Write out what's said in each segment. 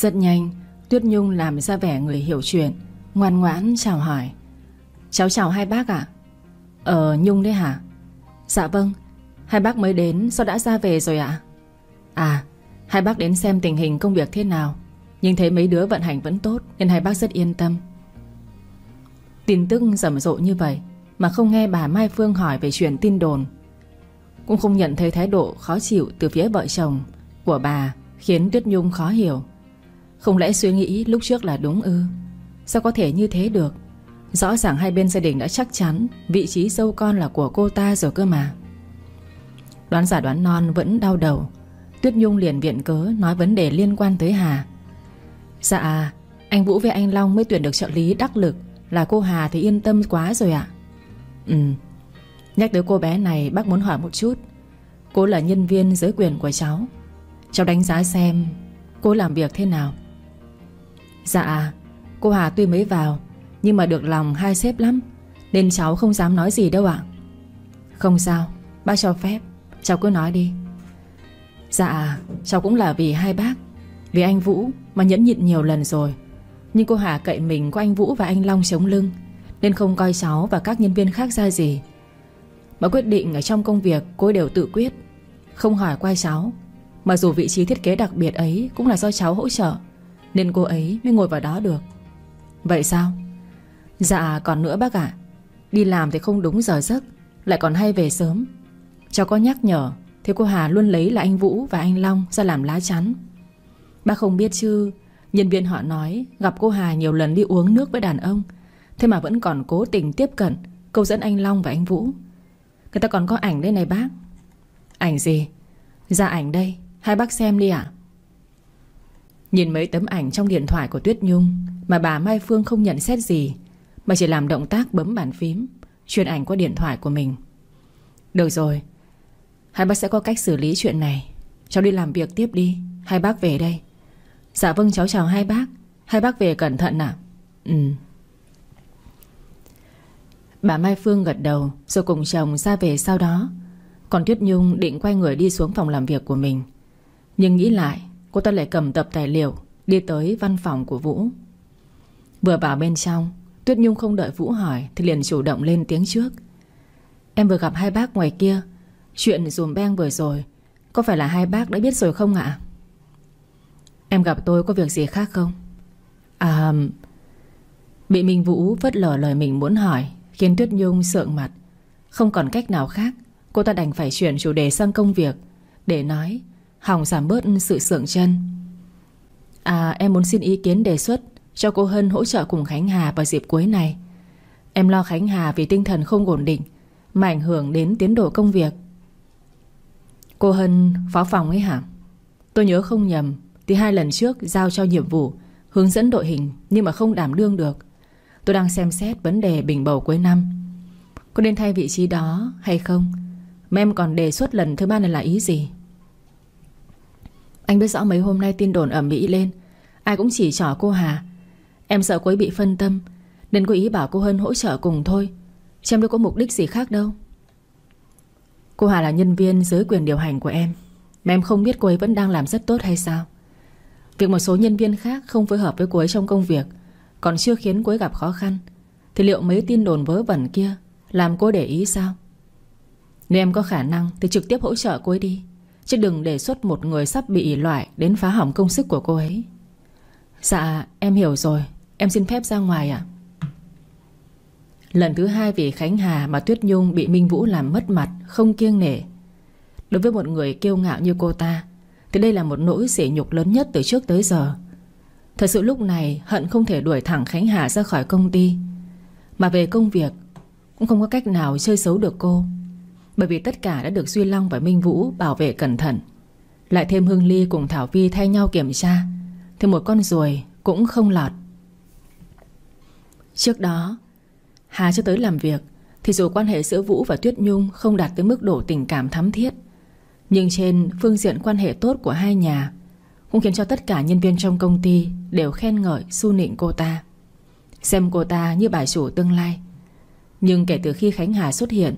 Rất nhanh, Tuyết Nhung làm ra vẻ người hiểu chuyện, Ngoan ngoãn chào hỏi. Cháu chào hai bác ạ. Ờ Nhung đấy hả? Dạ vâng Hai bác mới đến, sao đã ra về rồi ạ? À Hai bác đến xem tình hình công việc thế nào, Nhưng thấy mấy đứa vận hành vẫn tốt Nên hai bác rất yên tâm. Tin tức rầm rộ như vậy Mà không nghe bà Mai Phương hỏi về chuyện tin đồn, Cũng không nhận thấy thái độ khó chịu Từ phía vợ chồng Của bà khiến Tuyết Nhung khó hiểu. Không lẽ suy nghĩ lúc trước là đúng ư? Sao có thể như thế được? Rõ ràng hai bên gia đình đã chắc chắn Vị trí dâu con là của cô ta rồi cơ mà. Đoán giả đoán non vẫn đau đầu. Tuyết Nhung liền viện cớ Nói vấn đề liên quan tới Hà. Dạ Anh Vũ với anh Long mới tuyển được trợ lý đắc lực. Là cô Hà thì yên tâm quá rồi ạ. Ừ. Nhắc tới cô bé này, bác muốn hỏi một chút. Cô là nhân viên giới quyền của cháu. Cháu đánh giá xem Cô làm việc thế nào. Dạ Cô Hà tuy mới vào, Nhưng mà được lòng hai sếp lắm, Nên cháu không dám nói gì đâu ạ. Không sao, Bác cho phép, Cháu cứ nói đi. Dạ cháu cũng là vì hai bác, Vì anh Vũ mà nhẫn nhịn nhiều lần rồi. Nhưng cô Hà cậy mình có anh Vũ và anh Long chống lưng, Nên không coi cháu và các nhân viên khác ra gì. Mà quyết định ở trong công việc, cô đều tự quyết, Không hỏi qua cháu. Mà dù vị trí thiết kế đặc biệt ấy Cũng là do cháu hỗ trợ. Nên cô ấy mới ngồi vào đó được. Vậy sao? Dạ còn nữa bác ạ. Đi làm thì không đúng giờ giấc, Lại còn hay về sớm. Cháu có nhắc nhở, Thì cô Hà luôn lấy là anh Vũ và anh Long ra làm lá chắn. Bác không biết chứ, Nhân viên họ nói Gặp cô Hà nhiều lần đi uống nước với đàn ông, Thế mà vẫn còn cố tình tiếp cận, Câu dẫn anh Long và anh Vũ. Người ta còn có ảnh đây này bác. Ảnh gì? Dạ ảnh đây. Hai bác xem đi ạ. Nhìn mấy tấm ảnh trong điện thoại của Tuyết Nhung Mà bà Mai Phương không nhận xét gì, Mà chỉ làm động tác bấm bàn phím, Truyền ảnh qua điện thoại của mình. Được rồi, Hai bác sẽ có cách xử lý chuyện này. Cháu đi làm việc tiếp đi, Hai bác về đây. Dạ vâng cháu chào hai bác. Hai bác về cẩn thận ạ. Ừ. Bà Mai Phương gật đầu Rồi cùng chồng ra về sau đó. Còn Tuyết Nhung định quay người đi xuống phòng làm việc của mình. Nhưng nghĩ lại Cô ta lại cầm tập tài liệu, Đi tới văn phòng của Vũ. Vừa vào bên trong, Tuyết Nhung không đợi Vũ hỏi Thì liền chủ động lên tiếng trước. Em vừa gặp hai bác ngoài kia, Chuyện dùm beng vừa rồi, Có phải là hai bác đã biết rồi không ạ? Em gặp tôi có việc gì khác không? À Bị Minh Vũ vất lờ lời mình muốn hỏi, Khiến Tuyết Nhung sượng mặt. Không còn cách nào khác, Cô ta đành phải chuyển chủ đề sang công việc, Để nói Hỏng giảm bớt sự sượng chân. À em muốn xin ý kiến đề xuất Cho cô Hân hỗ trợ cùng Khánh Hà vào dịp cuối này. Em lo Khánh Hà vì tinh thần không ổn định, Mà ảnh hưởng đến tiến độ công việc. Cô Hân phó phòng ấy hả? Tôi nhớ không nhầm, Thì hai lần trước giao cho nhiệm vụ, Hướng dẫn đội hình nhưng mà không đảm đương được. Tôi đang xem xét vấn đề bình bầu cuối năm. Có nên thay vị trí đó hay không? Mà em còn đề xuất lần thứ ba này là ý gì? Anh biết rõ mấy hôm nay tin đồn ở Mỹ lên. Ai cũng chỉ trỏ cô Hà. Em sợ cô ấy bị phân tâm, Nên cô ý bảo cô Hân hỗ trợ cùng thôi. Chứ em đâu có mục đích gì khác đâu. Cô Hà là nhân viên dưới quyền điều hành của em. Mà em không biết cô ấy vẫn đang làm rất tốt hay sao. Việc một số nhân viên khác không phối hợp với cô ấy trong công việc, Còn chưa khiến cô ấy gặp khó khăn, Thì liệu mấy tin đồn vớ vẩn kia Làm cô để ý sao? Nếu em có khả năng Thì trực tiếp hỗ trợ cô ấy đi. Chứ đừng đề xuất một người sắp bị loại Đến phá hỏng công sức của cô ấy. Dạ em hiểu rồi. Em xin phép ra ngoài ạ. Lần thứ hai vì Khánh Hà mà Tuyết Nhung bị Minh Vũ làm mất mặt, Không kiêng nể. Đối với một người kiêu ngạo như cô ta, Thì đây là một nỗi sỉ nhục lớn nhất từ trước tới giờ. Thật sự lúc này, Hận không thể đuổi thẳng Khánh Hà ra khỏi công ty. Mà về công việc, Cũng không có cách nào chơi xấu được cô. Bởi vì tất cả đã được Duy Long và Minh Vũ Bảo vệ cẩn thận. Lại thêm Hương Ly cùng Thảo Vi thay nhau kiểm tra, Thì một con ruồi cũng không lọt. Trước đó, Hà chưa tới làm việc, Thì dù quan hệ giữa Vũ và Tuyết Nhung Không đạt tới mức độ tình cảm thắm thiết, Nhưng trên phương diện quan hệ tốt của hai nhà Cũng khiến cho tất cả nhân viên trong công ty Đều khen ngợi su nịnh cô ta, Xem cô ta như bà chủ tương lai. Nhưng kể từ khi Khánh Hà xuất hiện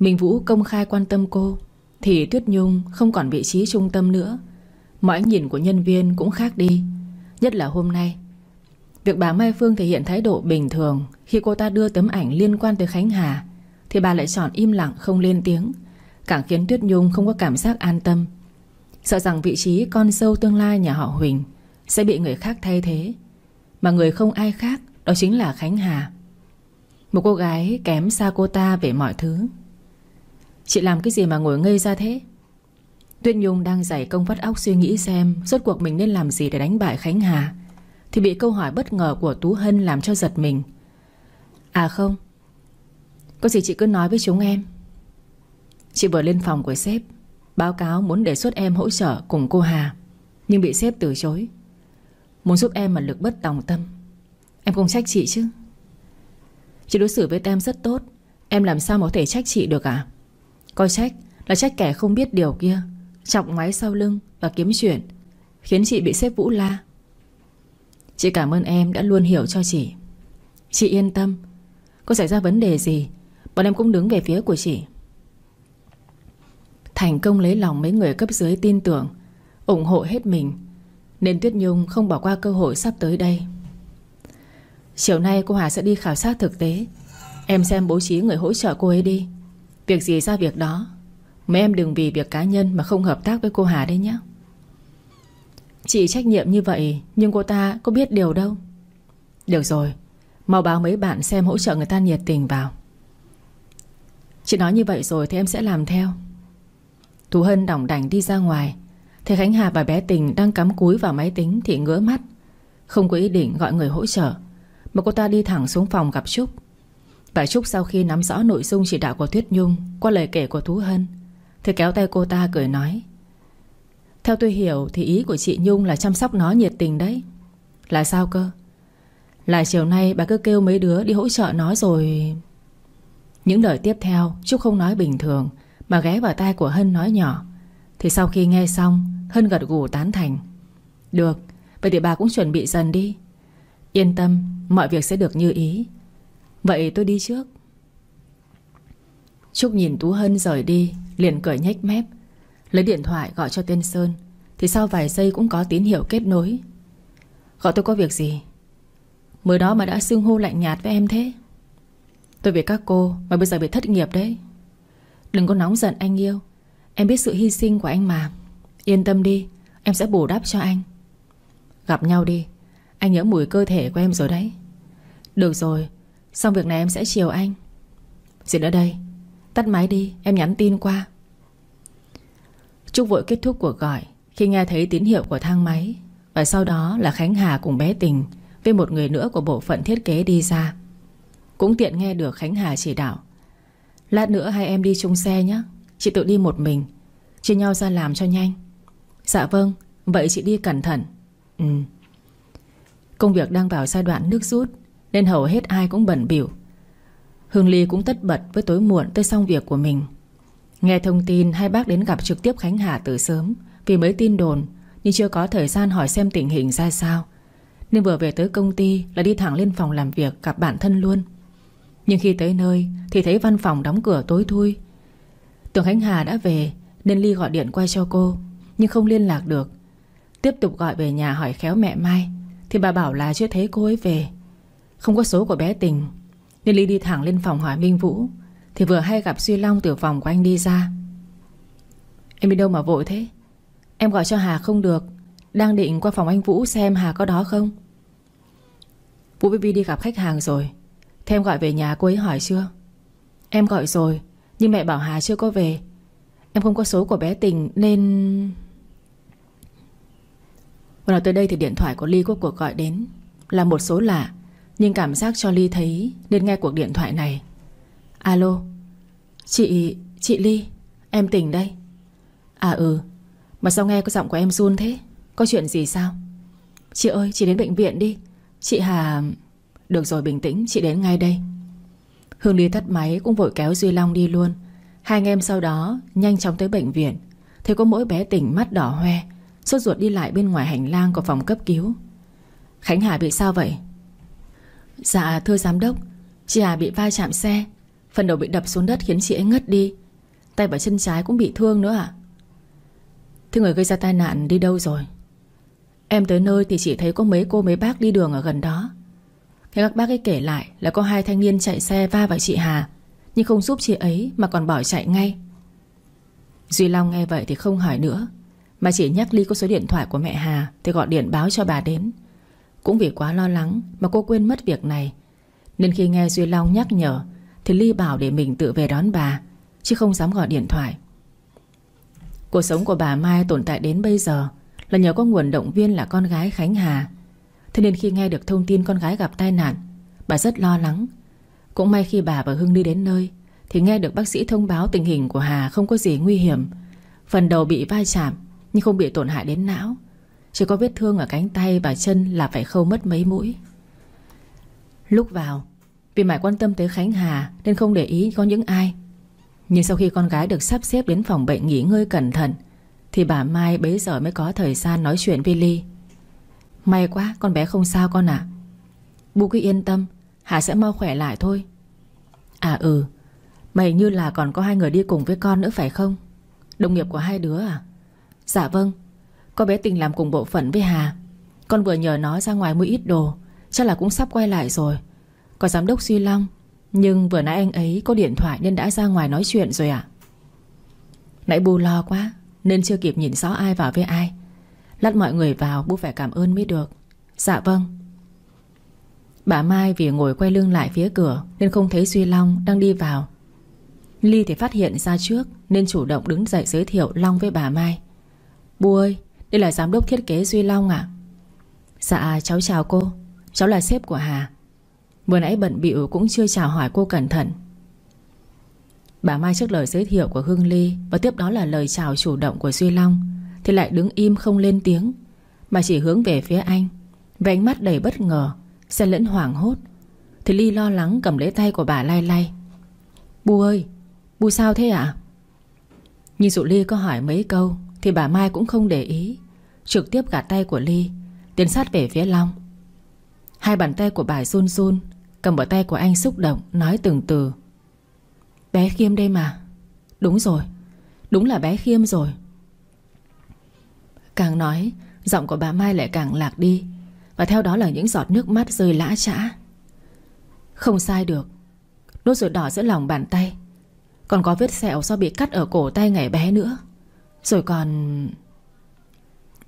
Minh Vũ công khai quan tâm cô, Thì Tuyết Nhung không còn vị trí trung tâm nữa. Mọi ánh nhìn của nhân viên cũng khác đi. Nhất là hôm nay, Việc bà Mai Phương thể hiện thái độ bình thường Khi cô ta đưa tấm ảnh liên quan tới Khánh Hà, Thì bà lại chọn im lặng không lên tiếng, Càng khiến Tuyết Nhung không có cảm giác an tâm. Sợ rằng vị trí con sâu tương lai nhà họ Huỳnh Sẽ bị người khác thay thế. Mà người không ai khác, Đó chính là Khánh Hà. Một cô gái kém xa cô ta về mọi thứ. Chị làm cái gì mà ngồi ngây ra thế? Tuyết Nhung đang giải công vắt óc suy nghĩ xem Rốt cuộc mình nên làm gì để đánh bại Khánh Hà, Thì bị câu hỏi bất ngờ của Tú Hân làm cho giật mình. À không, Có gì chị cứ nói với chúng em. Chị vừa lên phòng của sếp, Báo cáo muốn đề xuất em hỗ trợ cùng cô Hà, Nhưng bị sếp từ chối. Muốn giúp em mà lực bất tòng tâm, Em không trách chị chứ. Chị đối xử với em rất tốt, Em làm sao mà có thể trách chị được à? Coi trách là trách kẻ không biết điều kia, Chọc ngoái sau lưng và kiếm chuyện, Khiến chị bị xếp vũ la. Chị cảm ơn em đã luôn hiểu cho chị. Chị yên tâm. Có xảy ra vấn đề gì, Bọn em cũng đứng về phía của chị. Thành công lấy lòng mấy người cấp dưới tin tưởng, ủng hộ hết mình, Nên Tuyết Nhung không bỏ qua cơ hội sắp tới đây. Chiều nay cô Hà sẽ đi khảo sát thực tế. Em xem bố trí người hỗ trợ cô ấy đi. Việc gì ra việc đó? Mấy em đừng vì việc cá nhân mà không hợp tác với cô Hà đấy nhé. Chị trách nhiệm như vậy, Nhưng cô ta có biết điều đâu. Được rồi, Mau báo mấy bạn xem hỗ trợ người ta nhiệt tình vào. Chị nói như vậy rồi thì em sẽ làm theo. Tú Hân đỏng đảnh đi ra ngoài. Thấy Khánh Hà và bé Tình đang cắm cúi vào máy tính Thì ngỡ mắt. Không có ý định gọi người hỗ trợ, Mà cô ta đi thẳng xuống phòng gặp Trúc. Và Trúc sau khi nắm rõ nội dung chỉ đạo của Tuyết Nhung Qua lời kể của Tú Hân Thì kéo tay cô ta cười nói Theo tôi hiểu thì ý của chị Nhung là chăm sóc nó nhiệt tình đấy. Là sao cơ? Là chiều nay bà cứ kêu mấy đứa đi hỗ trợ nó rồi. Những lời tiếp theo Trúc không nói bình thường mà ghé vào tai của Hân nói nhỏ Thì sau khi nghe xong Hân gật gù tán thành Được, vậy thì bà cũng chuẩn bị dần đi. Yên tâm, mọi việc sẽ được như ý. Vậy tôi đi trước. Trúc nhìn Tú Hân rời đi, Liền cười nhếch mép. Lấy điện thoại gọi cho tên Sơn, Thì sau vài giây cũng có tín hiệu kết nối. Gọi tôi có việc gì? Mới đó mà đã xưng hô lạnh nhạt với em thế. Tôi về các cô Mà bây giờ bị thất nghiệp đấy. Đừng có nóng giận anh yêu. Em biết sự hy sinh của anh mà. Yên tâm đi, Em sẽ bù đắp cho anh. Gặp nhau đi. Anh nhớ mùi cơ thể của em rồi đấy. Được rồi Xong việc này em sẽ chiều anh. Dừng ở đây. Tắt máy đi, Em nhắn tin qua. Trúc vội kết thúc cuộc gọi Khi nghe thấy tín hiệu của thang máy. Và sau đó là Khánh Hà cùng bé Tình Với một người nữa của bộ phận thiết kế đi ra. Cũng tiện nghe được Khánh Hà chỉ đạo. Lát nữa hai em đi chung xe nhé. Chị tự đi một mình, Chia nhau ra làm cho nhanh. Dạ vâng Vậy chị đi cẩn thận. Ừ. Công việc đang vào giai đoạn nước rút. Nên hầu hết ai cũng bận biểu Hương Ly cũng tất bật với tối muộn tới xong việc của mình. Nghe thông tin hai bác đến gặp trực tiếp Khánh Hà từ sớm, Vì mới tin đồn, Nhưng chưa có thời gian hỏi xem tình hình ra sao. Nên vừa về tới công ty Là đi thẳng lên phòng làm việc gặp bản thân luôn. Nhưng khi tới nơi Thì thấy văn phòng đóng cửa tối thui. Tưởng Khánh Hà đã về Nên Ly gọi điện qua cho cô, Nhưng không liên lạc được. Tiếp tục gọi về nhà hỏi khéo mẹ Mai, Thì bà bảo là chưa thấy cô ấy về. Không có số của bé Tình. Nên Ly đi thẳng lên phòng hỏi Minh Vũ. Thì vừa hay gặp Duy Long từ phòng của anh đi ra. Em đi đâu mà vội thế? Em gọi cho Hà không được. Đang định qua phòng anh Vũ xem Hà có đó không? Vũ Bibi đi gặp khách hàng rồi. Thế em gọi về nhà cô ấy hỏi chưa? Em gọi rồi, Nhưng mẹ bảo Hà chưa có về. Em không có số của bé Tình nên Vừa tới đây thì điện thoại của Ly có cuộc gọi đến. Là một số lạ. Nhưng cảm giác cho Ly thấy Nên nghe cuộc điện thoại này. Alo, Chị... chị Ly, Em tỉnh đây. À ừ Mà sao nghe có giọng của em run thế? Có chuyện gì sao? Chị ơi, chị đến bệnh viện đi. Chị Hà... Được rồi, bình tĩnh, chị đến ngay đây. Hương Ly tắt máy cũng vội kéo Duy Long đi luôn. Hai anh em sau đó Nhanh chóng tới bệnh viện. Thấy có mỗi bé tỉnh mắt đỏ hoe, Sốt ruột đi lại bên ngoài hành lang của phòng cấp cứu. Khánh Hà bị sao vậy? Dạ thưa giám đốc. Chị Hà bị va chạm xe. Phần đầu bị đập xuống đất khiến chị ấy ngất đi. Tay và chân trái cũng bị thương nữa ạ. À? Thế người gây ra tai nạn đi đâu rồi? Em tới nơi thì chỉ thấy có mấy cô, mấy bác đi đường ở gần đó. Nghe các bác ấy kể lại Là có hai thanh niên chạy xe va vào chị Hà, Nhưng không giúp chị ấy Mà còn bỏ chạy ngay. Duy Long nghe vậy thì không hỏi nữa, Mà chỉ nhắc Ly có số điện thoại của mẹ Hà Thì gọi điện báo cho bà đến. Cũng vì quá lo lắng mà cô quên mất việc này. Nên khi nghe Duy Long nhắc nhở, Thì Ly bảo để mình tự về đón bà, Chứ không dám gọi điện thoại. Cuộc sống của bà Mai tồn tại đến bây giờ Là nhờ có nguồn động viên là con gái Khánh Hà. Thế nên khi nghe được thông tin con gái gặp tai nạn, Bà rất lo lắng. Cũng may khi bà và Hưng đi đến nơi, Thì nghe được bác sĩ thông báo tình hình của Hà không có gì nguy hiểm. Phần đầu bị vai chạm, Nhưng không bị tổn hại đến não. Chỉ có vết thương ở cánh tay và chân là phải khâu mất mấy mũi. Lúc vào, Vì mãi quan tâm tới Khánh Hà Nên không để ý có những ai. Nhưng sau khi con gái được sắp xếp đến phòng bệnh nghỉ ngơi cẩn thận, Thì bà Mai bấy giờ mới có thời gian nói chuyện với Ly. May quá, con bé không sao con ạ. À. Bu cứ yên tâm, Hà sẽ mau khỏe lại thôi. À ừ Mày như là còn có hai người đi cùng với con nữa phải không? Đồng nghiệp của hai đứa à? Dạ vâng con bé tình làm cùng bộ phận với Hà. Con vừa nhờ nó ra ngoài mua ít đồ. Chắc là cũng sắp quay lại rồi. Có giám đốc Duy Long. Nhưng vừa nãy anh ấy có điện thoại nên đã ra ngoài nói chuyện rồi ạ. Nãy bu lo quá, Nên chưa kịp nhìn rõ ai vào với ai. Lát mọi người vào bu phải cảm ơn mới được. Dạ vâng. Bà Mai vì ngồi quay lưng lại phía cửa Nên không thấy Duy Long đang đi vào. Ly thì phát hiện ra trước Nên chủ động đứng dậy giới thiệu Long với bà Mai. Bu ơi đây là giám đốc thiết kế Duy Long ạ. Dạ cháu chào cô. Cháu là sếp của Hà. Vừa nãy bận bịu cũng chưa chào hỏi cô cẩn thận. Bà Mai trước lời giới thiệu của Hương Ly Và tiếp đó là lời chào chủ động của Duy Long, thì lại đứng im không lên tiếng. Mà chỉ hướng về phía anh, Với ánh mắt đầy bất ngờ, Xen lẫn hoảng hốt. Thì Ly lo lắng cầm lấy tay của bà lay lay Bu ơi, Bu sao thế ạ? À? nhìn dụ Ly có hỏi mấy câu thì bà Mai cũng không để ý. Trực tiếp gạt tay của Ly, Tiến sát về phía Long. Hai bàn tay của bà run run, Cầm vào tay của anh xúc động, Nói từng từ. Bé Khiêm đây mà. Đúng rồi, Đúng là bé Khiêm rồi. Càng nói, Giọng của bà Mai lại càng lạc đi, Và theo đó là những giọt nước mắt rơi lã chã. Không sai được, Nốt ruột đỏ giữa lòng bàn tay. Còn có vết sẹo do bị cắt ở cổ tay ngày bé nữa. Rồi còn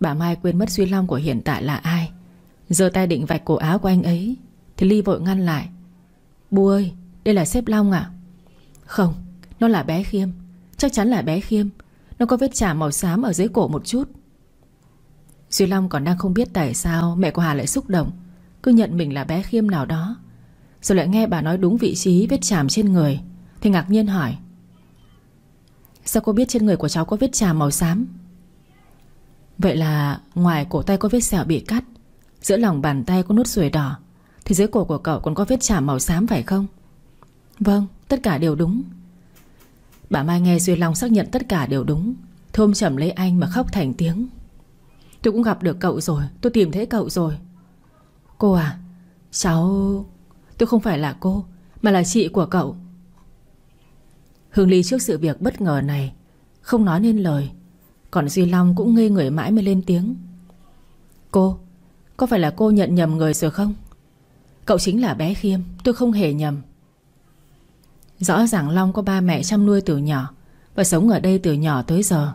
Bà Mai quên mất Duy Long của hiện tại là ai. Giờ tay định vạch cổ áo của anh ấy, Thì Ly vội ngăn lại. Bu ơi, đây là sếp Long à Không, Nó là bé Khiêm. Chắc chắn là bé Khiêm. Nó có vết trà màu xám ở dưới cổ một chút. Duy Long còn đang không biết tại sao Mẹ của Hà lại xúc động. Cứ nhận mình là bé khiêm nào đó. Rồi lại nghe bà nói đúng vị trí vết chàm trên người. Thì ngạc nhiên hỏi Sao cô biết trên người của cháu có vết trà màu xám? Vậy là Ngoài cổ tay có vết sẹo bị cắt, Giữa lòng bàn tay có nốt ruồi đỏ, Thì dưới cổ của cậu còn có vết trà màu xám phải không? Vâng tất cả đều đúng. Bà Mai nghe Duy Long xác nhận tất cả đều đúng Thôm chầm lấy anh mà khóc thành tiếng. Tôi cũng gặp được cậu rồi, Tôi tìm thấy cậu rồi. Cô à Cháu, Tôi không phải là cô, Mà là chị của cậu. Hương Ly trước sự việc bất ngờ này, Không nói nên lời, Còn Duy Long cũng ngây người mãi mới lên tiếng. Cô, Có phải là cô nhận nhầm người rồi không? Cậu chính là bé Khiêm, Tôi không hề nhầm. Rõ ràng Long có ba mẹ chăm nuôi từ nhỏ Và sống ở đây từ nhỏ tới giờ.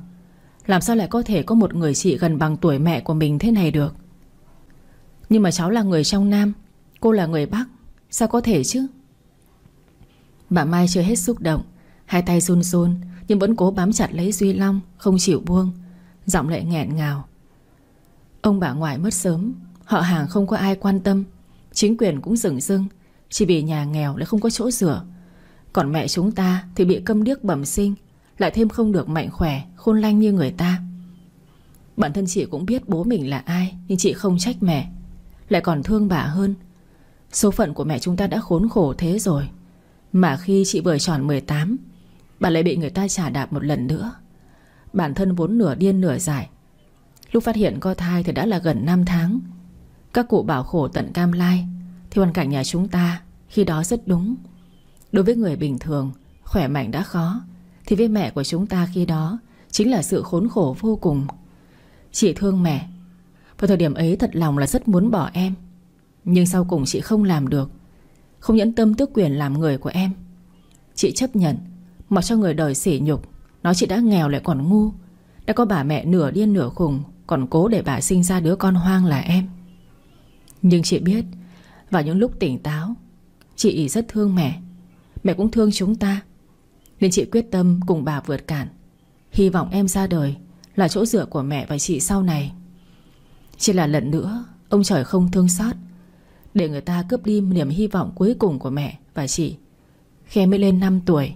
Làm sao lại có thể có một người chị gần bằng tuổi mẹ của mình thế này được? Nhưng mà cháu là người trong Nam, Cô là người Bắc, Sao có thể chứ? Bà Mai chưa hết xúc động Hai tay run run, Nhưng vẫn cố bám chặt lấy Duy Long, Không chịu buông. Giọng lệ nghẹn ngào. Ông bà ngoại mất sớm, Họ hàng không có ai quan tâm. Chính quyền cũng dừng dưng Chỉ vì nhà nghèo lại không có chỗ rửa Còn mẹ chúng ta thì bị câm điếc bẩm sinh, lại thêm không được mạnh khỏe, Khôn lanh như người ta. Bản thân chị cũng biết bố mình là ai, Nhưng chị không trách mẹ. Lại còn thương bà hơn. Số phận của mẹ chúng ta đã khốn khổ thế rồi. Mà khi chị vừa tròn 18 Bà lại bị người ta trả đạp một lần nữa. Bản thân vốn nửa điên nửa dại. Lúc phát hiện có thai thì đã là gần 5 tháng. Các cụ bảo khổ tận cam lai. Thì hoàn cảnh nhà chúng ta Khi đó rất đúng. Đối với người bình thường, Khỏe mạnh đã khó. Thì với mẹ của chúng ta khi đó Chính là sự khốn khổ vô cùng. Chị thương mẹ. Vào thời điểm ấy thật lòng là rất muốn bỏ em. Nhưng sau cùng chị không làm được. Không nhẫn tâm tước quyền làm người của em. Chị chấp nhận. Mặc cho người đời sỉ nhục? Nói chị đã nghèo lại còn ngu. Đã có bà mẹ nửa điên nửa khùng, Còn cố để bà sinh ra đứa con hoang là em. Nhưng chị biết, Vào những lúc tỉnh táo, Chị rất thương mẹ. Mẹ cũng thương chúng ta. Nên chị quyết tâm cùng bà vượt cản. Hy vọng em ra đời Là chỗ dựa của mẹ và chị sau này. Chỉ là lần nữa, Ông trời không thương xót. Để người ta cướp đi niềm hy vọng cuối cùng của mẹ và chị. Khi mới lên 5 tuổi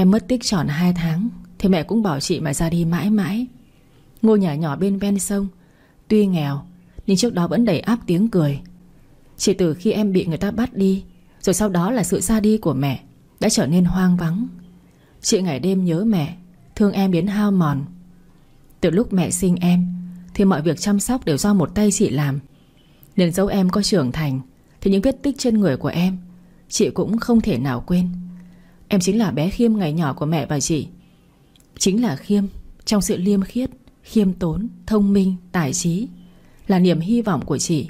Em mất tích tròn 2 tháng, Thì mẹ cũng bảo chị mà ra đi mãi mãi. Ngôi nhà nhỏ bên ven sông, Tuy nghèo, Nhưng trước đó vẫn đầy áp tiếng cười. Chỉ từ khi em bị người ta bắt đi, Rồi sau đó là sự ra đi của mẹ Đã trở nên hoang vắng. Chị ngày đêm nhớ mẹ, Thương em đến hao mòn. Từ lúc mẹ sinh em, Thì mọi việc chăm sóc đều do một tay chị làm. Nên dẫu em có trưởng thành, Thì những vết tích trên người của em, Chị cũng không thể nào quên. Em chính là bé Khiêm ngày nhỏ của mẹ và chị. Chính là Khiêm Trong sự liêm khiết Khiêm tốn, thông minh, tài trí Là niềm hy vọng của chị.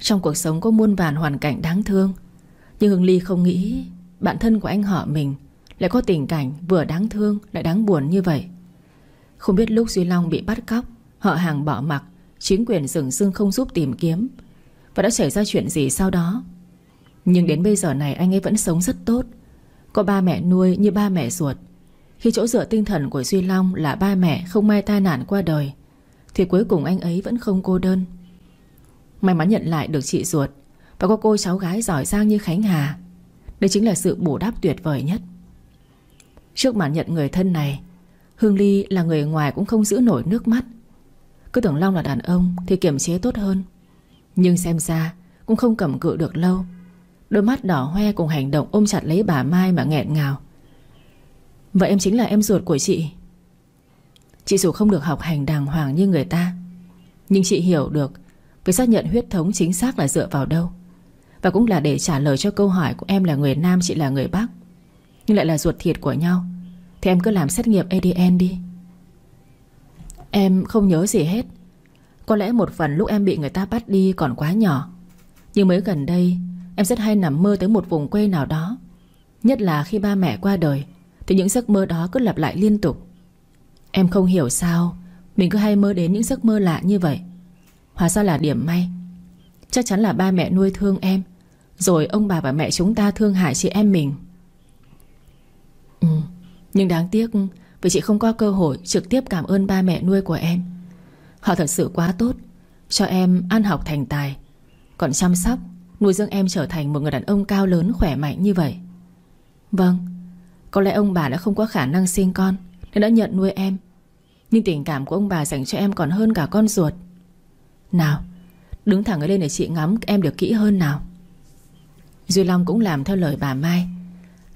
Trong cuộc sống có muôn vàn hoàn cảnh đáng thương Nhưng Hương Ly không nghĩ Bạn thân của anh họ mình Lại có tình cảnh vừa đáng thương Lại đáng buồn như vậy. Không biết lúc Duy Long bị bắt cóc Họ hàng bỏ mặc Chính quyền rừng rưng không giúp tìm kiếm. Và đã xảy ra chuyện gì sau đó? Nhưng đến bây giờ này anh ấy vẫn sống rất tốt. Có ba mẹ nuôi như ba mẹ ruột. Khi chỗ dựa tinh thần của Duy Long Là ba mẹ không may tai nạn qua đời, Thì cuối cùng anh ấy vẫn không cô đơn. May mắn nhận lại được chị ruột, Và có cô cháu gái giỏi giang như Khánh Hà. Đây chính là sự bù đắp tuyệt vời nhất. Trước màn nhận người thân này, Hương Ly là người ngoài cũng không giữ nổi nước mắt. Cứ tưởng Long là đàn ông Thì kiềm chế tốt hơn. Nhưng xem ra cũng không cầm cự được lâu. Đôi mắt đỏ hoe cùng hành động ôm chặt lấy bà Mai mà nghẹn ngào. Vậy em chính là em ruột của chị. Chị dù không được học hành đàng hoàng như người ta, Nhưng chị hiểu được Việc xác nhận huyết thống chính xác là dựa vào đâu. Và cũng là để trả lời cho câu hỏi của em là người Nam, chị là người Bắc, Nhưng lại là ruột thịt của nhau, Thì em cứ làm xét nghiệm ADN đi. Em không nhớ gì hết. Có lẽ một phần lúc em bị người ta bắt đi còn quá nhỏ, Nhưng mới gần đây Em rất hay nằm mơ tới một vùng quê nào đó. Nhất là khi ba mẹ qua đời, Thì những giấc mơ đó cứ lặp lại liên tục. Em không hiểu sao, Mình cứ hay mơ đến những giấc mơ lạ như vậy. Hóa ra là điểm may. Chắc chắn là ba mẹ nuôi thương em, Rồi ông bà và mẹ chúng ta thương hại chị em mình. Ừ Nhưng đáng tiếc, Vì chị không có cơ hội trực tiếp cảm ơn ba mẹ nuôi của em. Họ thật sự quá tốt, Cho em ăn học thành tài, Còn chăm sóc Nuôi dưỡng em trở thành một người đàn ông cao lớn, khỏe mạnh như vậy. Vâng Có lẽ ông bà đã không có khả năng sinh con, Nên đã nhận nuôi em. Nhưng tình cảm của ông bà dành cho em còn hơn cả con ruột. Nào, Đứng thẳng lên để chị ngắm em được kỹ hơn nào. Duy Long cũng làm theo lời bà Mai.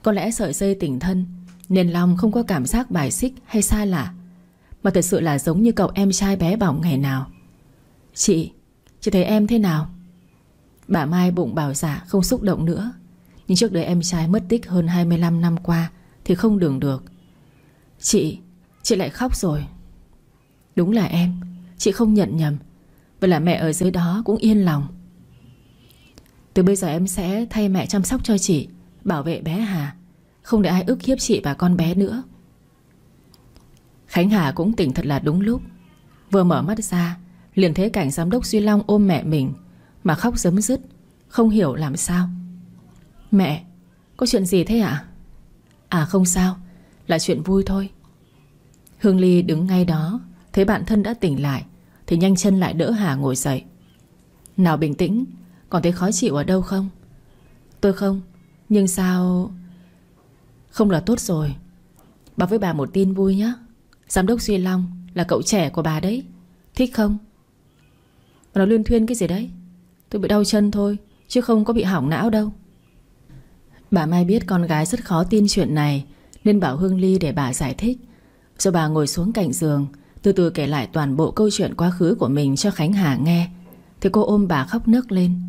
Có lẽ sợi dây tình thân, Nên Long không có cảm giác bài xích hay xa lạ, Mà thật sự là giống như cậu em trai bé bỏng ngày nào. Chị Chị thấy em thế nào? Bà Mai bụng bảo giả không xúc động nữa. Nhưng trước đây em trai mất tích hơn 25 năm qua Thì không đường được. Chị Chị lại khóc rồi. Đúng là em, Chị không nhận nhầm. Vậy là mẹ ở dưới đó cũng yên lòng. Từ bây giờ em sẽ thay mẹ chăm sóc cho chị, Bảo vệ bé Hà. Không để ai ức hiếp chị và con bé nữa. Khánh Hà cũng tỉnh thật là đúng lúc. Vừa mở mắt ra, Liền thấy cảnh giám đốc Duy Long ôm mẹ mình mà khóc giấm dứt, Không hiểu làm sao. Mẹ, Có chuyện gì thế ạ? À? à không sao, Là chuyện vui thôi. Hương Ly đứng ngay đó, Thấy bạn thân đã tỉnh lại, Thì nhanh chân lại đỡ Hà ngồi dậy. Nào bình tĩnh, Còn thấy khó chịu ở đâu không? Tôi không, Nhưng sao? Không là tốt rồi. Báo với bà một tin vui nhé Giám đốc Duy Long là cậu trẻ của bà đấy, Thích không? Nó luôn luyên thuyên cái gì đấy? Tôi bị đau chân thôi, Chứ không có bị hỏng não đâu. Bà Mai biết con gái rất khó tin chuyện này, Nên bảo Hương Ly để bà giải thích. Rồi bà ngồi xuống cạnh giường, Từ từ kể lại toàn bộ câu chuyện quá khứ của mình cho Khánh Hà nghe. Thì cô ôm bà khóc nức lên.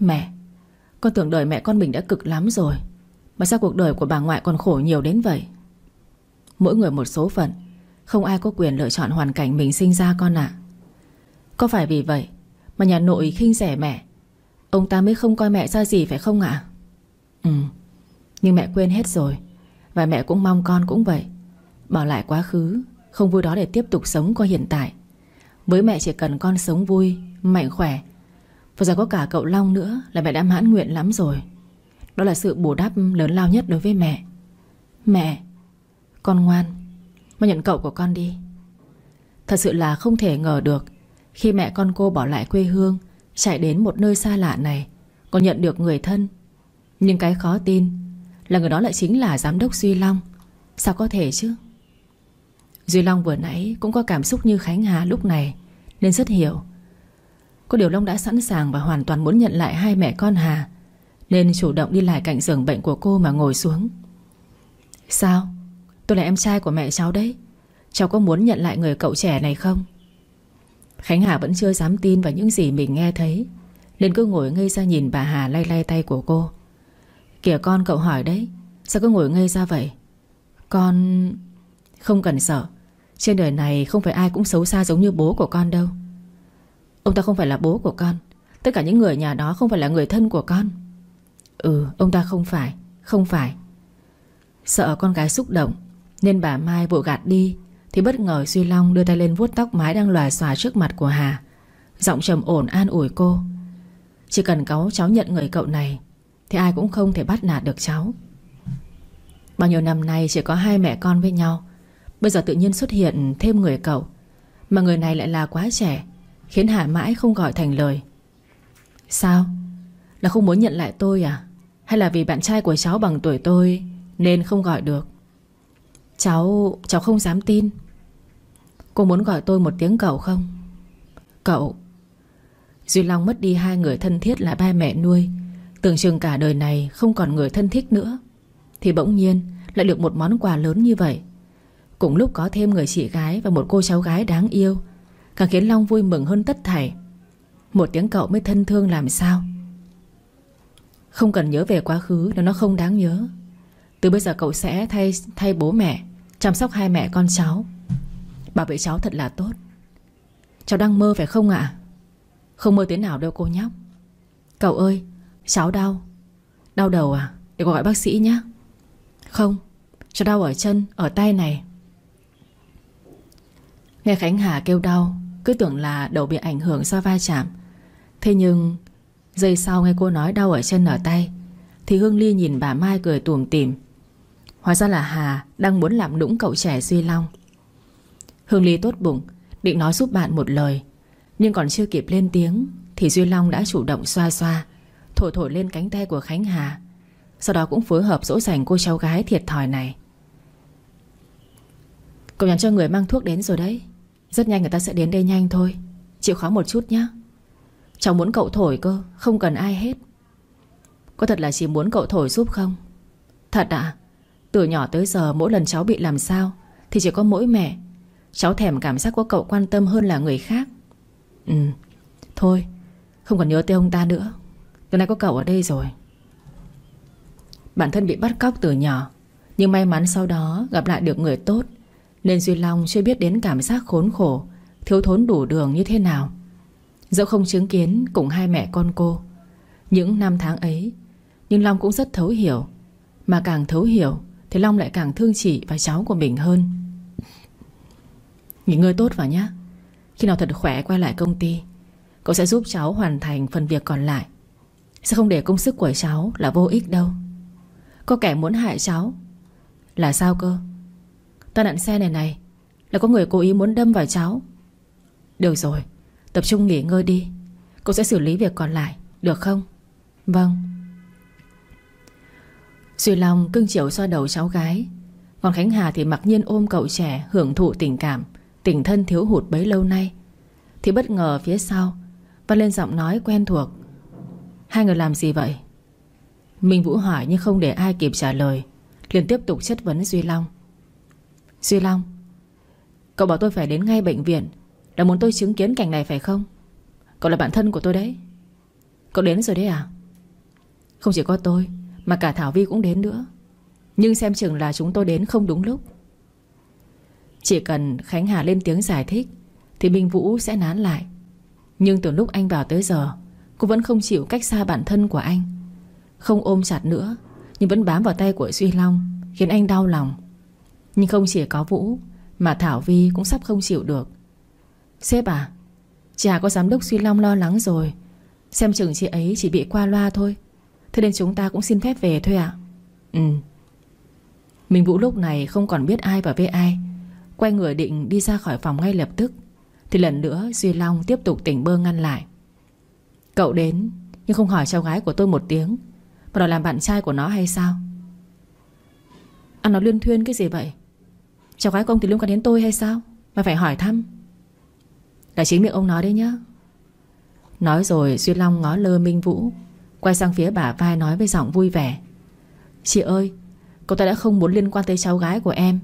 Mẹ, Con tưởng đời mẹ con mình đã cực lắm rồi. Mà sao cuộc đời của bà ngoại còn khổ nhiều đến vậy? Mỗi người một số phận, Không ai có quyền lựa chọn hoàn cảnh mình sinh ra con ạ. Có phải vì vậy mà nhà nội khinh rẻ mẹ. Ông ta mới không coi mẹ ra gì phải không ạ? Ừ. Nhưng mẹ quên hết rồi. Và mẹ cũng mong con cũng vậy. Bỏ lại quá khứ, Không vui đó để tiếp tục sống qua hiện tại. Với mẹ chỉ cần con sống vui, Mạnh khỏe. Và giờ có cả cậu Long nữa Là mẹ đã mãn nguyện lắm rồi. Đó là sự bù đắp lớn lao nhất đối với mẹ. Mẹ, Con ngoan. Mà nhận cậu của con đi. Thật sự là không thể ngờ được khi mẹ con cô bỏ lại quê hương, Chạy đến một nơi xa lạ này, Còn nhận được người thân. Nhưng cái khó tin Là người đó lại chính là giám đốc Duy Long. Sao có thể chứ? Duy Long vừa nãy cũng có cảm xúc như Khánh Hà lúc này, Nên rất hiểu. Có điều Long đã sẵn sàng và hoàn toàn muốn nhận lại hai mẹ con Hà, Nên chủ động đi lại cạnh giường bệnh của cô mà ngồi xuống. Sao? Tôi là em trai của mẹ cháu đấy. Cháu có muốn nhận lại người cậu trẻ này không? Khánh Hà vẫn chưa dám tin vào những gì mình nghe thấy. Nên cứ ngồi ngây ra nhìn bà Hà lay lay tay của cô. Kìa con, cậu hỏi đấy, Sao cứ ngồi ngây ra vậy? Con... Không cần sợ. Trên đời này không phải ai cũng xấu xa giống như bố của con đâu. Ông ta không phải là bố của con. Tất cả những người nhà đó không phải là người thân của con. Ừ ông ta không phải Không phải. Sợ con gái xúc động, Nên bà Mai vội gạt đi. Thì bất ngờ Duy Long đưa tay lên vuốt tóc mái đang lòa xòa trước mặt của Hà. Giọng trầm ổn an ủi cô, Chỉ cần cáu cháu nhận người cậu này, Thì ai cũng không thể bắt nạt được cháu. Bao nhiêu năm nay chỉ có hai mẹ con với nhau, Bây giờ tự nhiên xuất hiện thêm người cậu, Mà người này lại là quá trẻ, Khiến Hà mãi không gọi thành lời. Sao? Là không muốn nhận lại tôi à? Hay là vì bạn trai của cháu bằng tuổi tôi Nên không gọi được? Cháu... cháu không dám tin. Cô muốn gọi tôi một tiếng cậu không? Cậu. Duy Long mất đi hai người thân thiết là ba mẹ nuôi. Tưởng chừng cả đời này Không còn người thân thích nữa. Thì bỗng nhiên, lại được một món quà lớn như vậy. Cùng lúc có thêm người chị gái Và một cô cháu gái đáng yêu. Càng khiến Long vui mừng hơn tất thảy. Một tiếng cậu mới thân thương làm sao? Không cần nhớ về quá khứ, Nếu nó không đáng nhớ. Từ bây giờ cậu sẽ thay thay bố mẹ, Chăm sóc hai mẹ con cháu. Bảo vệ cháu thật là tốt. Cháu đang mơ phải không ạ? Không mơ thế nào đâu cô nhóc. Cậu ơi, Cháu đau. Đau đầu à? Để gọi bác sĩ nhé. Không, Cháu đau ở chân, Ở tay này. Nghe Khánh Hà kêu đau, Cứ tưởng là đầu bị ảnh hưởng do va chạm. Thế nhưng, Giây sau nghe cô nói đau ở chân, ở tay, Thì Hương Ly nhìn bà Mai cười tùm tìm Hóa ra là Hà Đang muốn làm nũng cậu trẻ Duy Long. Hương Ly tốt bụng, Định nói giúp bạn một lời. Nhưng còn chưa kịp lên tiếng, Thì Duy Long đã chủ động xoa xoa, Thổi thổi lên cánh tay của Khánh Hà. Sau đó cũng phối hợp dỗ dành cô cháu gái thiệt thòi này. Cậu nhắn cho người mang thuốc đến rồi đấy. Rất nhanh người ta sẽ đến đây nhanh thôi. Chịu khó một chút nhé Cháu muốn cậu thổi cơ, Không cần ai hết. Có thật là chỉ muốn cậu thổi giúp không? Thật ạ. Từ nhỏ tới giờ mỗi lần cháu bị làm sao, Thì chỉ có mỗi mẹ Cháu thèm cảm giác của cậu quan tâm hơn là người khác. Ừ Thôi, Không còn nhớ tên ông ta nữa. Từ nay có cậu ở đây rồi. Bản thân bị bắt cóc từ nhỏ, Nhưng may mắn sau đó gặp lại được người tốt, Nên Duy Long chưa biết đến cảm giác khốn khổ, Thiếu thốn đủ đường như thế nào. Dẫu không chứng kiến cùng hai mẹ con cô, Những năm tháng ấy, Nhưng Long cũng rất thấu hiểu. Mà càng thấu hiểu, Thì Long lại càng thương chị và cháu của mình hơn. Nghỉ ngơi tốt vào nhé Khi nào thật khỏe quay lại công ty Cậu sẽ giúp cháu hoàn thành phần việc còn lại. Sẽ không để công sức của cháu là vô ích đâu. Có kẻ muốn hại cháu Là sao cơ? Tai nạn xe này này, Là có người cố ý muốn đâm vào cháu. Được rồi, Tập trung nghỉ ngơi đi. Cậu sẽ xử lý việc còn lại, Được không? Vâng. Duy Long cưng chiều xoa đầu cháu gái. Còn Khánh Hà thì mặc nhiên ôm cậu trẻ Hưởng thụ tình cảm. Tình thân thiếu hụt bấy lâu nay. Thì bất ngờ phía sau, Văn lên giọng nói quen thuộc. Hai người làm gì vậy? Minh Vũ hỏi nhưng không để ai kịp trả lời, liền tiếp tục chất vấn Duy Long. Duy Long, Cậu bảo tôi phải đến ngay bệnh viện, Là muốn tôi chứng kiến cảnh này phải không? Cậu là bạn thân của tôi đấy. Cậu đến rồi đấy à? Không chỉ có tôi, Mà cả Thảo Vi cũng đến nữa. Nhưng xem chừng là chúng tôi đến không đúng lúc. Chỉ cần Khánh Hà lên tiếng giải thích, Thì Minh Vũ sẽ nán lại. Nhưng từ lúc anh vào tới giờ, Cô vẫn không chịu cách xa bản thân của anh. Không ôm chặt nữa, Nhưng vẫn bám vào tay của Duy Long, Khiến anh đau lòng. Nhưng không chỉ có Vũ, Mà Thảo Vi cũng sắp không chịu được. Sếp à Chả có giám đốc Duy Long lo lắng rồi. Xem chừng chị ấy chỉ bị qua loa thôi, Thế nên chúng ta cũng xin phép về thôi ạ. Ừ. Minh Vũ lúc này không còn biết ai và với ai. Quay người định đi ra khỏi phòng ngay lập tức, Thì lần nữa Duy Long tiếp tục tỉnh bơ ngăn lại. Cậu đến, Nhưng không hỏi cháu gái của tôi một tiếng, Mà đòi làm bạn trai của nó hay sao? Anh nói luyên thuyên cái gì vậy? Cháu gái của ông thì liên quan đến tôi hay sao? Mà phải hỏi thăm. Là chính miệng ông nói đấy nhá. Nói rồi Duy Long ngó lơ Minh Vũ, Quay sang phía bà vai nói với giọng vui vẻ. Chị ơi, Cậu ta đã không muốn liên quan tới cháu gái của em.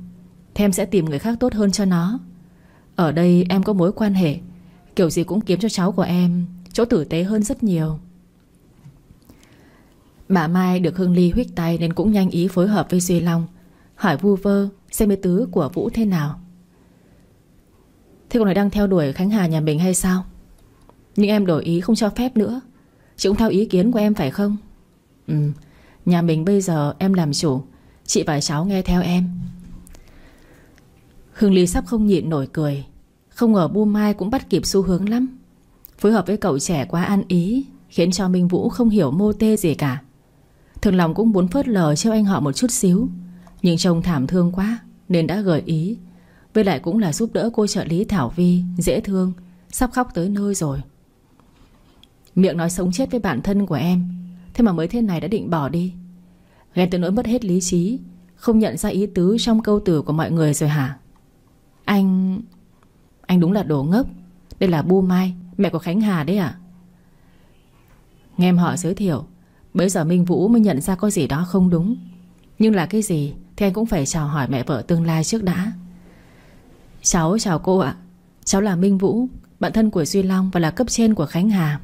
Thêm em sẽ tìm người khác tốt hơn cho nó. Ở đây em có mối quan hệ. Kiểu gì cũng kiếm cho cháu của em. Chỗ tử tế hơn rất nhiều. Bà Mai được Hương Ly huyết tay Nên cũng nhanh ý phối hợp với Duy Long. Hỏi vu vơ xem bê tứ của Vũ thế nào. Thế cậu này đang theo đuổi Khánh Hà nhà mình hay sao? Nhưng em đổi ý không cho phép nữa. Chị cũng theo ý kiến của em phải không? Ừ Nhà mình bây giờ em làm chủ. Chị và cháu nghe theo em. Hương Ly sắp không nhịn nổi cười. Không ngờ Bu Mai cũng bắt kịp xu hướng lắm. Phối hợp với cậu trẻ quá ăn ý, Khiến cho Minh Vũ không hiểu mô tê gì cả. Thường lòng cũng muốn phớt lờ cho anh họ một chút xíu, Nhưng trông thảm thương quá Nên đã gợi ý. Với lại cũng là giúp đỡ cô trợ lý Thảo Vi, Dễ thương, Sắp khóc tới nơi rồi. Miệng nói sống chết với bản thân của em, Thế mà mới thế này đã định bỏ đi. Ghen tới nỗi mất hết lý trí, Không nhận ra ý tứ trong câu từ của mọi người rồi hả? Anh Anh đúng là đồ ngốc. Đây là Bu Mai, Mẹ của Khánh Hà đấy à Nghe em họ giới thiệu Bây giờ Minh Vũ mới nhận ra có gì đó không đúng. Nhưng là cái gì Thì anh cũng phải chào hỏi mẹ vợ tương lai trước đã. Cháu, chào cô ạ. Cháu là Minh Vũ, Bạn thân của Duy Long và là cấp trên của Khánh Hà.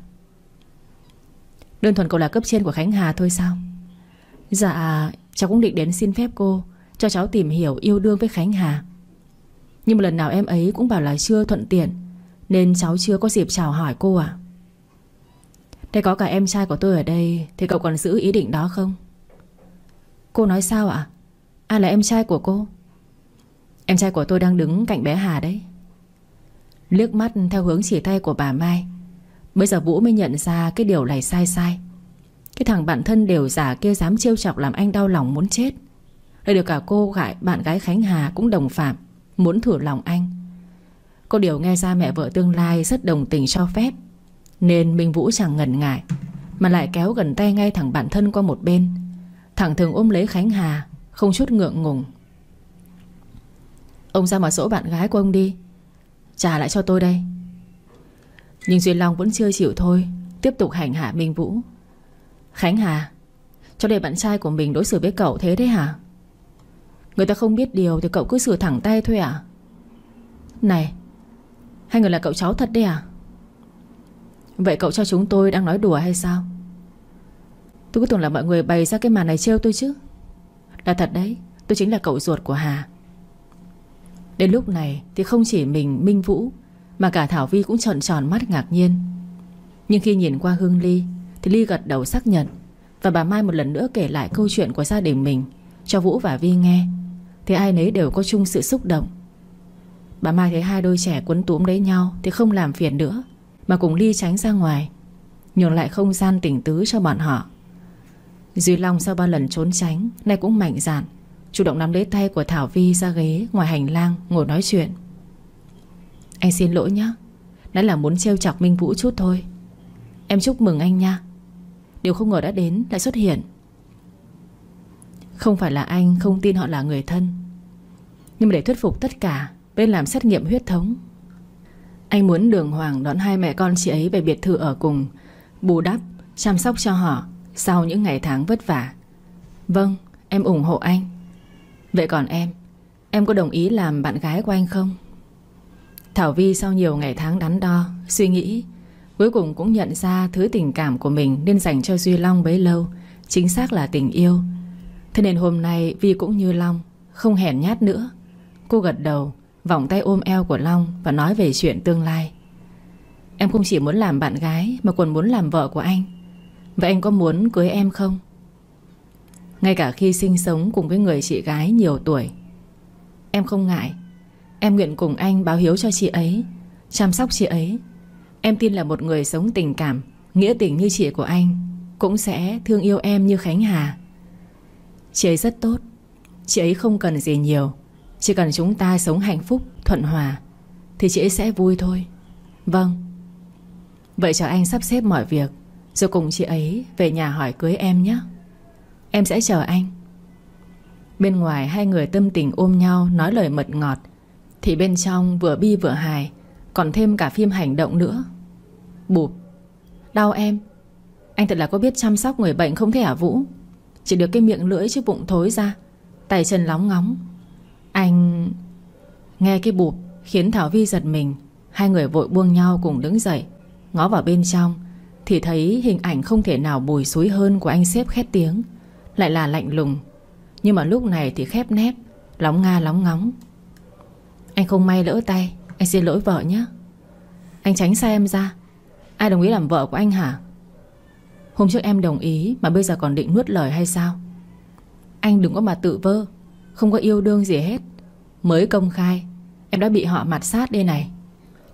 Đơn thuần cậu là cấp trên của Khánh Hà thôi sao? Dạ Cháu cũng định đến xin phép cô, Cho cháu tìm hiểu yêu đương với Khánh Hà. Nhưng mà lần nào em ấy cũng bảo là chưa thuận tiện, Nên cháu chưa có dịp chào hỏi cô ạ. À? Đây có cả em trai của tôi ở đây, Thì cậu còn giữ ý định đó không? Cô nói sao ạ? Ai là em trai của cô. Em trai của tôi đang đứng cạnh bé Hà đấy. Liếc mắt theo hướng chỉ tay của bà Mai, Bây giờ Vũ mới nhận ra cái điều này sai sai. Cái thằng bạn thân đều giả kia dám trêu chọc làm anh đau lòng muốn chết. Đây được cả cô gại bạn gái Khánh Hà cũng đồng phạm. Muốn thử lòng anh. Có điều nghe ra mẹ vợ tương lai rất đồng tình cho phép, Nên Minh Vũ chẳng ngần ngại, Mà lại kéo gần tay ngay thẳng bản thân qua một bên. Thẳng thường ôm lấy Khánh Hà, Không chút ngượng ngùng. Ông ra mà dỗ bạn gái của ông đi, Trả lại cho tôi đây. Nhưng Duy Long vẫn chưa chịu thôi, Tiếp tục hành hạ Minh Vũ. Khánh Hà, Cho để bạn trai của mình đối xử với cậu thế đấy hả? Người ta không biết điều Thì cậu cứ sửa thẳng tay thôi à Này, Hai người là cậu cháu thật đấy à Vậy cậu cho chúng tôi đang nói đùa hay sao? Tôi cứ tưởng là mọi người bày ra cái màn này trêu tôi chứ. Là thật đấy, Tôi chính là cậu ruột của Hà. Đến lúc này thì không chỉ mình Minh Vũ, mà cả Thảo Vi cũng trợn tròn mắt ngạc nhiên. Nhưng khi nhìn qua Hương Ly, Thì Ly gật đầu xác nhận Và bà Mai một lần nữa kể lại câu chuyện của gia đình mình Cho Vũ và Vi nghe. Thì ai nấy đều có chung sự xúc động. Bà Mai thấy hai đôi trẻ quấn túm lấy nhau Thì không làm phiền nữa, Mà cùng Ly tránh ra ngoài, Nhường lại không gian tỉnh tứ cho bọn họ. Duy Long sau ba lần trốn tránh, Nay cũng mạnh dạn, Chủ động nắm lấy tay của Thảo Vi ra ghế Ngoài hành lang ngồi nói chuyện. Anh xin lỗi nhé nãy là muốn trêu chọc Minh Vũ chút thôi. Em chúc mừng anh nha. Điều không ngờ đã đến lại xuất hiện. Không phải là anh không tin họ là người thân. Nhưng mà để thuyết phục tất cả Bên làm xét nghiệm huyết thống. Anh muốn đường hoàng đón hai mẹ con chị ấy Về biệt thự ở cùng Bù đắp, chăm sóc cho họ Sau những ngày tháng vất vả. Vâng, em ủng hộ anh. Vậy còn em Em có đồng ý làm bạn gái của anh không? Thảo Vi sau nhiều ngày tháng đắn đo Suy nghĩ Cuối cùng cũng nhận ra thứ tình cảm của mình Nên dành cho Duy Long bấy lâu Chính xác là tình yêu. Thế nên hôm nay Vi cũng như Long Không hèn nhát nữa. Cô gật đầu, Vòng tay ôm eo của Long Và nói về chuyện tương lai. Em không chỉ muốn làm bạn gái Mà còn muốn làm vợ của anh. Vậy anh có muốn cưới em không? Ngay cả khi sinh sống cùng với người chị gái nhiều tuổi, Em không ngại. Em nguyện cùng anh báo hiếu cho chị ấy, Chăm sóc chị ấy. Em tin là một người sống tình cảm, Nghĩa tình như chị của anh Cũng sẽ thương yêu em như Khánh Hà. Chị ấy rất tốt. Chị ấy không cần gì nhiều. Chỉ cần chúng ta sống hạnh phúc, thuận hòa Thì chị ấy sẽ vui thôi. Vâng. Vậy chờ anh sắp xếp mọi việc Rồi cùng chị ấy về nhà hỏi cưới em nhé. Em sẽ chờ anh. Bên ngoài hai người tâm tình ôm nhau Nói lời mật ngọt. Thì bên trong vừa bi vừa hài Còn thêm cả phim hành động nữa. Bụp. Đau em. Anh thật là có biết chăm sóc người bệnh không thể hả Vũ? Chỉ được cái miệng lưỡi chứ bụng thối ra. Tay chân lóng ngóng. Anh Nghe cái bụp khiến Thảo Vi giật mình. Hai người vội buông nhau cùng đứng dậy. Ngó vào bên trong Thì thấy hình ảnh không thể nào bùi xúi hơn Của anh xếp khét tiếng. Lại là lạnh lùng. Nhưng mà lúc này thì khép nép, Lóng nga lóng ngóng. Anh không may lỡ tay, Anh xin lỗi vợ nhé. Anh tránh xa em ra. Ai đồng ý làm vợ của anh hả? Hôm trước em đồng ý Mà bây giờ còn định nuốt lời hay sao? Anh đừng có mà tự vơ, Không có yêu đương gì hết. Mới công khai, Em đã bị họ mặt sát đây này.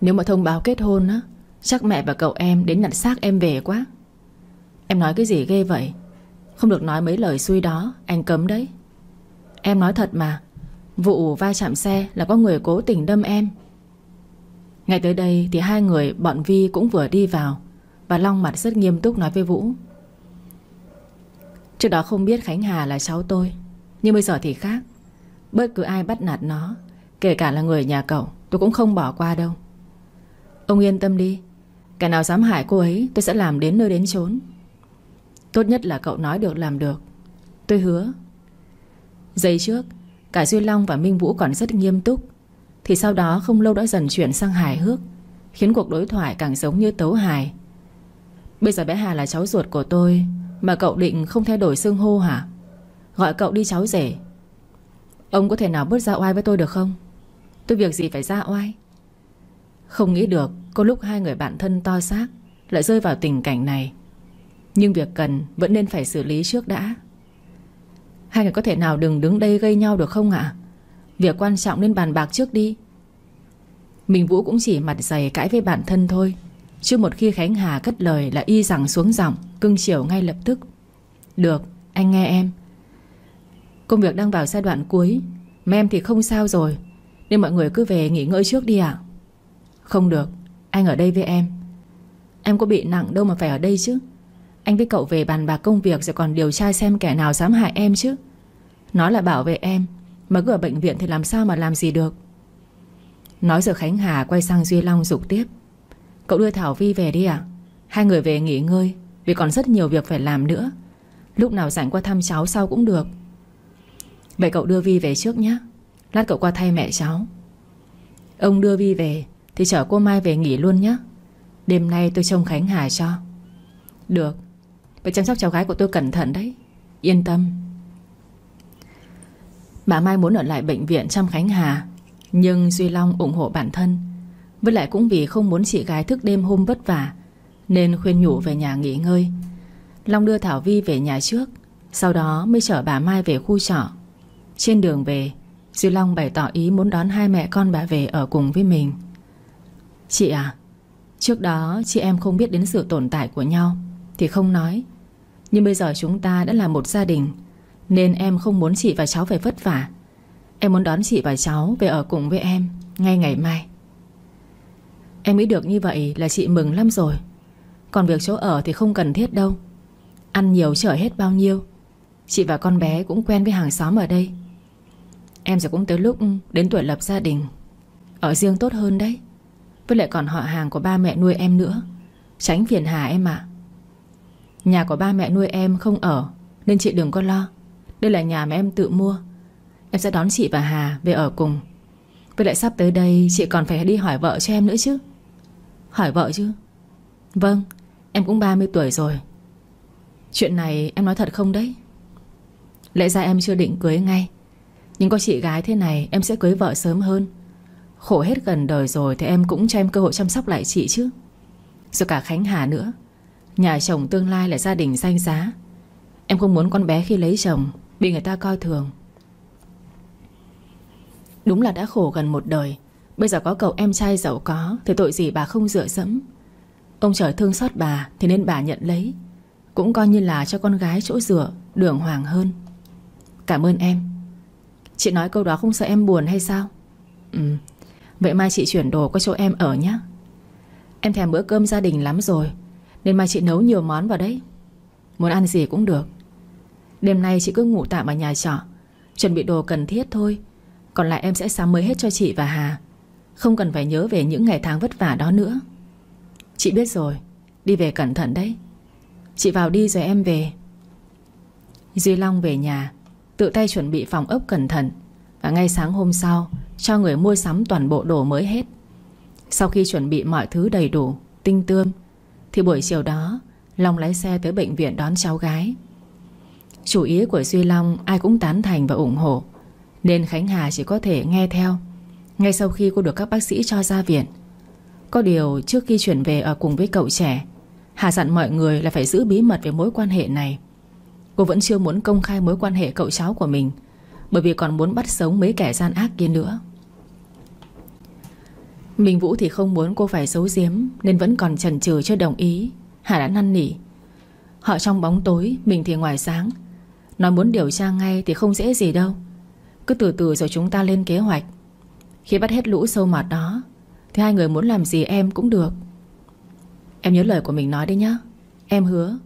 Nếu mà thông báo kết hôn á, Chắc mẹ và cậu em đến nhặt xác em về quá. Em nói cái gì ghê vậy? Không được nói mấy lời xui đó, Anh cấm đấy. Em nói thật mà, Vụ va chạm xe là có người cố tình đâm em. Ngay tới đây thì hai người, bọn Vi cũng vừa đi vào. Và Long mặt rất nghiêm túc nói với Vũ. Trước đó không biết Khánh Hà là cháu tôi, Nhưng bây giờ thì khác. Bất cứ ai bắt nạt nó, Kể cả là người nhà cậu, Tôi cũng không bỏ qua đâu. Ông yên tâm đi, Kẻ nào dám hại cô ấy, tôi sẽ làm đến nơi đến chốn. Tốt nhất là cậu nói được làm được. Tôi hứa. Giây trước, Cả Duy Long và Minh Vũ còn rất nghiêm túc, Thì sau đó không lâu đã dần chuyển sang hài hước, Khiến cuộc đối thoại càng giống như tấu hài. Bây giờ bé Hà là cháu ruột của tôi, Mà cậu định không thay đổi xưng hô hả? Gọi cậu đi cháu rể. Ông có thể nào bớt ra oai với tôi được không? Tôi việc gì phải ra oai? Không nghĩ được, Có lúc hai người bạn thân to xác Lại rơi vào tình cảnh này. Nhưng việc cần vẫn nên phải xử lý trước đã. Hai người có thể nào đừng đứng đây gây nhau được không ạ? Việc quan trọng nên bàn bạc trước đi. Mình Vũ cũng chỉ mặt dày cãi với bản thân thôi. Chứ một khi Khánh Hà cất lời là y rằng xuống giọng Cưng chiều ngay lập tức. Được, anh nghe em. Công việc đang vào giai đoạn cuối Mà em thì không sao rồi. Nên mọi người cứ về nghỉ ngơi trước đi ạ. Không được, anh ở đây với em. Em có bị nặng đâu mà phải ở đây chứ. Anh với cậu về bàn bạc công việc Rồi còn điều tra xem kẻ nào dám hại em chứ. Nó là bảo vệ em Mà cứ ở bệnh viện thì làm sao mà làm gì được. Nói rồi Khánh Hà quay sang Duy Long dục tiếp. Cậu đưa Thảo Vi về đi ạ Hai người về nghỉ ngơi, Vì còn rất nhiều việc phải làm nữa. Lúc nào rảnh qua thăm cháu sau cũng được. Vậy cậu đưa Vi về trước nhé. Lát cậu qua thay mẹ cháu. Ông đưa Vi về, Thì chở cô Mai về nghỉ luôn nhé. Đêm nay tôi trông Khánh Hà cho. Được. Phải chăm sóc cháu gái của tôi cẩn thận đấy. Yên tâm. Bà Mai muốn ở lại bệnh viện chăm Khánh Hà, Nhưng Duy Long ủng hộ bản thân. Với lại cũng vì không muốn chị gái thức đêm hôm vất vả, Nên khuyên nhủ về nhà nghỉ ngơi. Long đưa Thảo Vi về nhà trước, Sau đó mới chở bà Mai về khu trọ. Trên đường về, Duy Long bày tỏ ý muốn đón hai mẹ con bà về ở cùng với mình. Chị à Trước đó chị em không biết đến sự tồn tại của nhau, Thì không nói. Nhưng bây giờ chúng ta đã là một gia đình, Nên em không muốn chị và cháu phải vất vả. Em muốn đón chị và cháu về ở cùng với em Ngay ngày mai. Em nghĩ được như vậy là chị mừng lắm rồi. Còn việc chỗ ở thì không cần thiết đâu. Ăn nhiều chở hết bao nhiêu. Chị và con bé cũng quen với hàng xóm ở đây. Em sẽ cũng tới lúc đến tuổi lập gia đình. Ở riêng tốt hơn đấy. Với lại còn họ hàng của ba mẹ nuôi em nữa. Tránh phiền hà em ạ. Nhà của ba mẹ nuôi em không ở, Nên chị đừng có lo. Đây là nhà mà em tự mua. Em sẽ đón chị và Hà về ở cùng. Với lại sắp tới đây, chị còn phải đi hỏi vợ cho em nữa chứ. Hỏi vợ chứ? Vâng Em cũng 30 tuổi rồi. Chuyện này em nói thật không đấy? Lẽ ra em chưa định cưới ngay. Nhưng có chị gái thế này, Em sẽ cưới vợ sớm hơn. Khổ hết gần đời rồi Thì em cũng cho em cơ hội chăm sóc lại chị chứ. Rồi cả Khánh Hà nữa. Nhà chồng tương lai là gia đình danh giá. Em không muốn con bé khi lấy chồng, Bị người ta coi thường. Đúng là đã khổ gần một đời. Bây giờ có cậu em trai giàu có, Thì tội gì bà không dựa dẫm? Ông trời thương xót bà, Thì nên bà nhận lấy. Cũng coi như là cho con gái chỗ dựa, Đường hoàng hơn. Cảm ơn em. Chị nói câu đó không sợ em buồn hay sao? Ừ. Vậy mai chị chuyển đồ qua chỗ em ở nhé Em thèm bữa cơm gia đình lắm rồi, Nên mai chị nấu nhiều món vào đấy. Muốn ăn gì cũng được. Đêm nay chị cứ ngủ tạm ở nhà trọ, Chuẩn bị đồ cần thiết thôi. Còn lại em sẽ sắm mới hết cho chị và Hà. Không cần phải nhớ về những ngày tháng vất vả đó nữa. Chị biết rồi, Đi về cẩn thận đấy. Chị vào đi rồi em về. Duy Long về nhà, Tự tay chuẩn bị phòng ốc cẩn thận. Và ngay sáng hôm sau, Cho người mua sắm toàn bộ đồ mới hết. Sau khi chuẩn bị mọi thứ đầy đủ, Tinh tươm, Thì buổi chiều đó, Long lái xe tới bệnh viện đón cháu gái. Chủ ý của Duy Long Ai cũng tán thành và ủng hộ, Nên Khánh Hà chỉ có thể nghe theo. Ngay sau khi cô được các bác sĩ cho ra viện, Có điều trước khi chuyển về ở cùng với cậu trẻ Hà dặn mọi người là phải giữ bí mật về mối quan hệ này. Cô vẫn chưa muốn công khai mối quan hệ cậu cháu của mình, Bởi vì còn muốn bắt sống mấy kẻ gian ác kia nữa. Minh Vũ thì không muốn cô phải giấu giếm, Nên vẫn còn chần chừ chưa đồng ý. Hà đã năn nỉ. Họ trong bóng tối, Mình thì ngoài sáng. Nói muốn điều tra ngay thì không dễ gì đâu. Cứ từ từ rồi chúng ta lên kế hoạch. Khi bắt hết lũ sâu mọt đó, Thì hai người muốn làm gì em cũng được. Em nhớ lời của mình nói đấy nhá. Em hứa,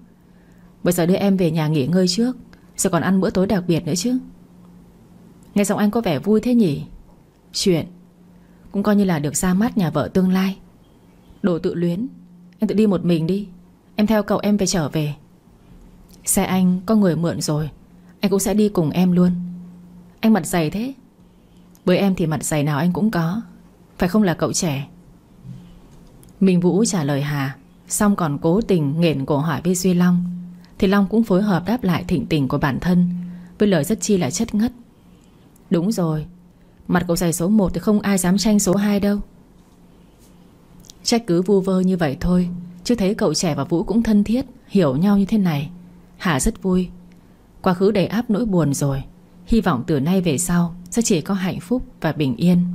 Bây giờ đưa em về nhà nghỉ ngơi trước, Rồi còn ăn bữa tối đặc biệt nữa chứ. Nghe giọng anh có vẻ vui thế nhỉ? Chuyện, Cũng coi như là được ra mắt nhà vợ tương lai. Đồ tự luyến, Em tự đi một mình đi. Em theo cậu em về trở về. Xe anh có người mượn rồi, Anh cũng sẽ đi cùng em luôn. Anh mặt dày thế. Với em thì mặt dày nào anh cũng có. Phải không là cậu trẻ? Minh Vũ trả lời Hà, Xong còn cố tình nghển cổ hỏi với Duy Long. Thì Long cũng phối hợp đáp lại thịnh tình của bản thân, Với lời rất chi là chất ngất. Đúng rồi, Mặt cậu dày số 1 thì không ai dám tranh số 2 đâu. Trách cứ vu vơ như vậy thôi, Chứ thấy cậu trẻ và Vũ cũng thân thiết, Hiểu nhau như thế này, Hà rất vui. Quá khứ đầy áp nỗi buồn rồi, Hy vọng từ nay về sau sẽ chỉ có hạnh phúc và bình yên?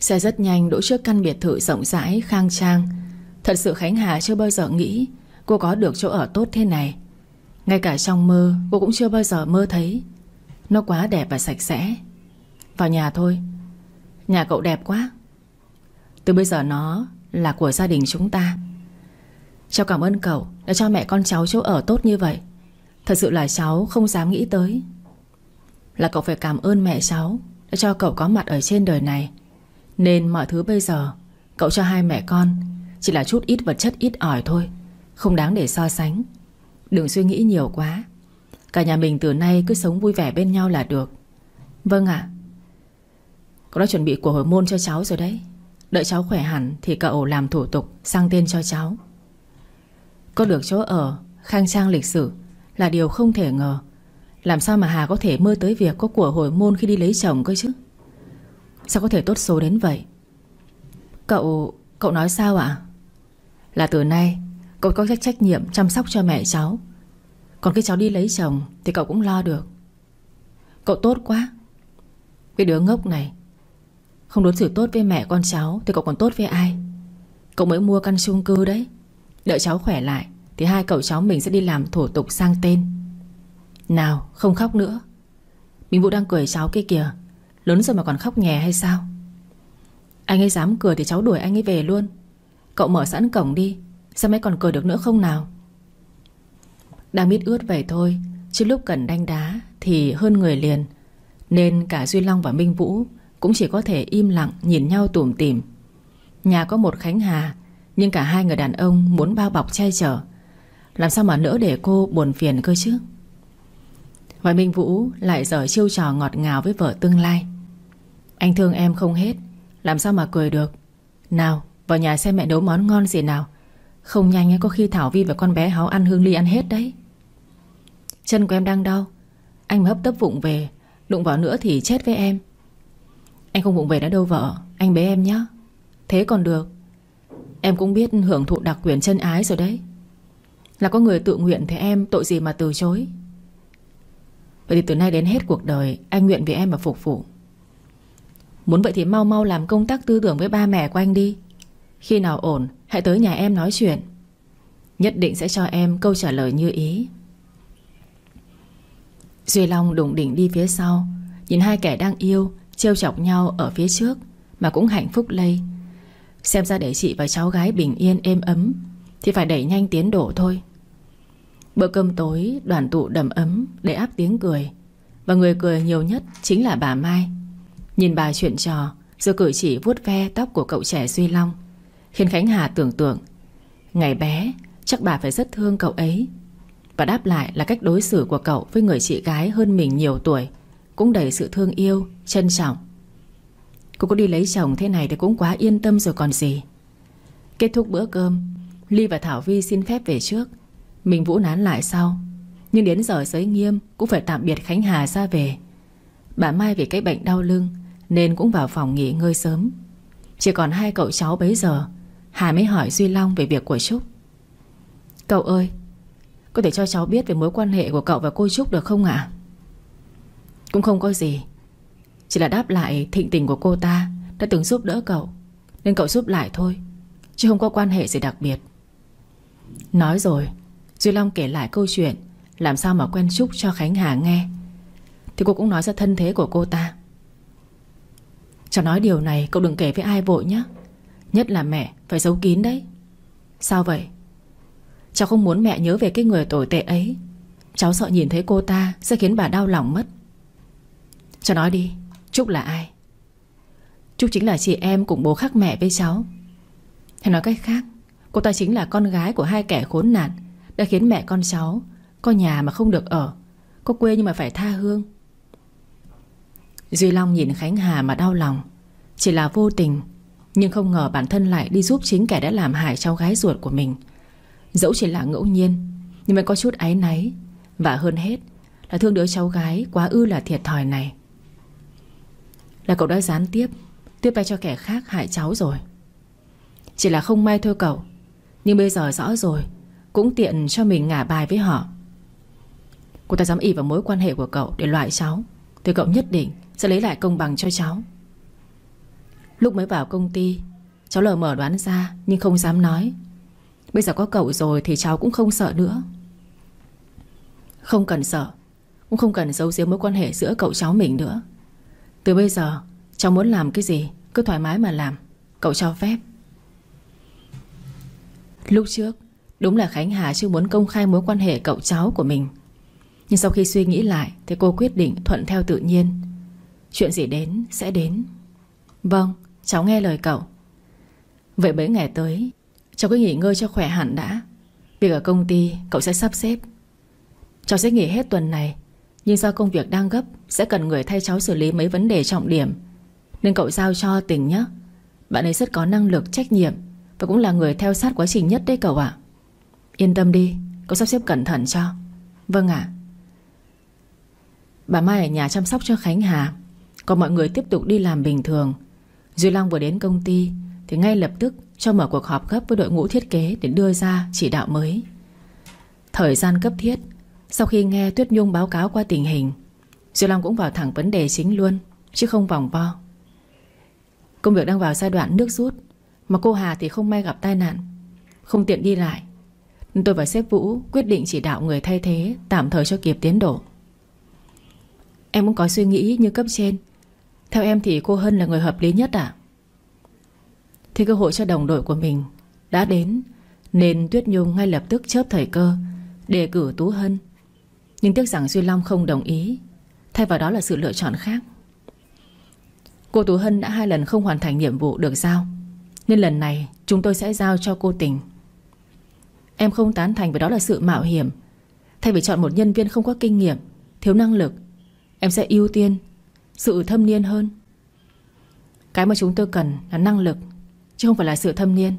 Xe rất nhanh đỗ trước căn biệt thự rộng rãi, khang trang. Thật sự Khánh Hà chưa bao giờ nghĩ Cô có được chỗ ở tốt thế này. Ngay cả trong mơ Cô cũng chưa bao giờ mơ thấy. Nó quá đẹp và sạch sẽ. Vào nhà thôi. Nhà cậu đẹp quá. Từ bây giờ nó là của gia đình chúng ta. Cháu cảm ơn cậu Đã cho mẹ con cháu chỗ ở tốt như vậy. Thật sự là cháu không dám nghĩ tới. Là cậu phải cảm ơn mẹ cháu Đã cho cậu có mặt ở trên đời này. Nên mọi thứ bây giờ, Cậu cho hai mẹ con Chỉ là chút ít vật chất ít ỏi thôi, Không đáng để so sánh. Đừng suy nghĩ nhiều quá, Cả nhà mình từ nay cứ sống vui vẻ bên nhau là được. Vâng ạ. Cậu đã chuẩn bị của hồi môn cho cháu rồi đấy. Đợi cháu khỏe hẳn Thì cậu làm thủ tục sang tên cho cháu. Có được chỗ ở, Khang trang lịch sử Là điều không thể ngờ. Làm sao mà Hà có thể mơ tới việc Có của hồi môn khi đi lấy chồng cơ chứ? Sao có thể tốt số đến vậy? Cậu Cậu nói sao ạ? Là từ nay, Cậu có trách trách nhiệm chăm sóc cho mẹ cháu. Còn khi cháu đi lấy chồng Thì cậu cũng lo được. Cậu tốt quá. Cái đứa ngốc này, Không đối xử tốt với mẹ con cháu Thì cậu còn tốt với ai? Cậu mới mua căn chung cư đấy. Đợi cháu khỏe lại Thì hai cậu cháu mình sẽ đi làm thủ tục sang tên. Nào, không khóc nữa. Minh Vũ đang cười cháu kia kìa. Lớn rồi mà còn khóc nhè hay sao? Anh ấy dám cười thì cháu đuổi anh ấy về luôn. Cậu mở sẵn cổng đi. Sao mấy còn cười được nữa không nào? Đang biết ướt vậy thôi, Chứ lúc cần đánh đá Thì hơn người liền. Nên cả Duy Long và Minh Vũ Cũng chỉ có thể im lặng nhìn nhau tủm tỉm. Nhà có một Khánh Hà, Nhưng cả hai người đàn ông muốn bao bọc che chở. Làm sao mà nỡ để cô buồn phiền cơ chứ? Và Minh Vũ lại dở chiêu trò ngọt ngào với vợ tương lai. Anh thương em không hết Làm sao mà cười được? Nào vào nhà xem mẹ nấu món ngon gì nào. Không nhanh ấy, có khi Thảo Vi và con bé háo ăn Hương Ly ăn hết đấy. Chân của em đang đau. Anh mà hấp tấp vụng về Đụng vào nữa thì chết với em. Anh không vụng về đã đâu vợ Anh bế em nhé Thế còn được. Em cũng biết hưởng thụ đặc quyền chân ái rồi đấy. Là có người tự nguyện thì em tội gì mà từ chối? Vậy thì từ nay đến hết cuộc đời, Anh nguyện vì em mà phục vụ. Muốn vậy thì mau mau làm công tác tư tưởng với ba mẹ của anh đi. Khi nào ổn, Hãy tới nhà em nói chuyện. Nhất định sẽ cho em câu trả lời như ý. Duy Long đụng đỉnh đi phía sau, Nhìn hai kẻ đang yêu, trêu chọc nhau ở phía trước Mà cũng hạnh phúc lây. Xem ra để chị và cháu gái bình yên êm ấm Thì phải đẩy nhanh tiến độ thôi. Bữa cơm tối đoàn tụ đầm ấm Để áp tiếng cười. Và người cười nhiều nhất chính là bà Mai. Nhìn bà chuyện trò Rồi cử chỉ vuốt ve tóc của cậu trẻ Duy Long Khiến Khánh Hà tưởng tượng Ngày bé chắc bà phải rất thương cậu ấy. Và đáp lại là cách đối xử của cậu Với người chị gái hơn mình nhiều tuổi Cũng đầy sự thương yêu, trân trọng. Cô có đi lấy chồng thế này Thì cũng quá yên tâm rồi còn gì. Kết thúc bữa cơm Ly và Thảo Vi xin phép về trước. Mình Vũ nán lại sau. Nhưng đến giờ giới nghiêm Cũng phải tạm biệt Khánh Hà ra về. Bà Mai vì cái bệnh đau lưng Nên cũng vào phòng nghỉ ngơi sớm. Chỉ còn hai cậu cháu bấy giờ, Hà mới hỏi Duy Long về việc của Trúc. Cậu ơi, Có thể cho cháu biết về mối quan hệ của cậu và cô Trúc được không ạ? Cũng không có gì. Chỉ là đáp lại thịnh tình của cô ta Đã từng giúp đỡ cậu, Nên cậu giúp lại thôi, Chứ không có quan hệ gì đặc biệt. Nói rồi Duy Long kể lại câu chuyện, Làm sao mà quen Trúc cho Khánh Hà nghe? Thì cô cũng nói ra thân thế của cô ta. Cháu nói điều này, cậu đừng kể với ai vội nhé. Nhất là mẹ, Phải giấu kín đấy. Sao vậy? Cháu không muốn mẹ nhớ về cái người tồi tệ ấy. Cháu sợ nhìn thấy cô ta Sẽ khiến bà đau lòng mất. Cháu nói đi, Trúc là ai? Trúc chính là chị em cùng bố khác mẹ với cháu. Hay nói cách khác, Cô ta chính là con gái của hai kẻ khốn nạn. Đã khiến mẹ con cháu, Có nhà mà không được ở, Có quê nhưng mà phải tha hương. Duy Long nhìn Khánh Hà mà đau lòng. Chỉ là vô tình, Nhưng không ngờ bản thân lại đi giúp chính kẻ đã làm hại cháu gái ruột của mình. Dẫu chỉ là ngẫu nhiên, Nhưng mà có chút áy náy. Và hơn hết, là thương đứa cháu gái Quá ư là thiệt thòi này. Là cậu đã gián tiếp Tiếp tay cho kẻ khác hại cháu rồi. Chỉ là không may thôi cậu, Nhưng bây giờ rõ rồi cũng tiện cho mình ngả bài với họ. Cô ta dám ỉ vào mối quan hệ của cậu Để loại cháu. Thì cậu nhất định sẽ lấy lại công bằng cho cháu. Lúc mới vào công ty, Cháu lờ mở đoán ra Nhưng không dám nói. Bây giờ có cậu rồi thì cháu cũng không sợ nữa. Không cần sợ, Cũng không cần giấu giếm mối quan hệ giữa cậu cháu mình nữa. Từ bây giờ, Cháu muốn làm cái gì Cứ thoải mái mà làm. Cậu cho phép. Lúc trước Đúng là Khánh Hà chưa muốn công khai mối quan hệ cậu cháu của mình. Nhưng sau khi suy nghĩ lại Thì cô quyết định thuận theo tự nhiên. Chuyện gì đến sẽ đến. Vâng cháu nghe lời cậu. Vậy mấy ngày tới Cháu cứ nghỉ ngơi cho khỏe hẳn đã. Việc ở công ty cậu sẽ sắp xếp. Cháu sẽ nghỉ hết tuần này Nhưng do công việc đang gấp Sẽ cần người thay cháu xử lý mấy vấn đề trọng điểm. Nên cậu giao cho tình nhé. Bạn ấy rất có năng lực, trách nhiệm Và cũng là người theo sát quá trình nhất đấy cậu ạ. Yên tâm đi, cô sắp xếp cẩn thận cho. Vâng ạ. Bà Mai ở nhà chăm sóc cho Khánh Hà. Còn mọi người tiếp tục đi làm bình thường. Duy Long vừa đến công ty, Thì ngay lập tức cho mở cuộc họp gấp với đội ngũ thiết kế Để đưa ra chỉ đạo mới. Thời gian cấp thiết, Sau khi nghe Tuyết Nhung báo cáo qua tình hình, Duy Long cũng vào thẳng vấn đề chính luôn, Chứ không vòng vo. Công việc đang vào giai đoạn nước rút, Mà cô Hà thì không may gặp tai nạn, Không tiện đi lại tôi và sếp Vũ quyết định chỉ đạo người thay thế Tạm thời cho kịp tiến độ. Em cũng có suy nghĩ như cấp trên. Theo em thì cô Hân là người hợp lý nhất à thì cơ hội cho đồng đội của mình Đã đến, Nên Tuyết Nhung ngay lập tức chớp thời cơ Đề cử Tú Hân. Nhưng tiếc rằng Duy Long không đồng ý, Thay vào đó là sự lựa chọn khác. Cô Tú Hân đã hai lần không hoàn thành nhiệm vụ được giao, Nên lần này chúng tôi sẽ giao cho cô Tình. Em không tán thành với đó là sự mạo hiểm. Thay vì chọn một nhân viên không có kinh nghiệm, Thiếu năng lực, Em sẽ ưu tiên Sự thâm niên hơn. Cái mà chúng tôi cần là năng lực, Chứ không phải là sự thâm niên.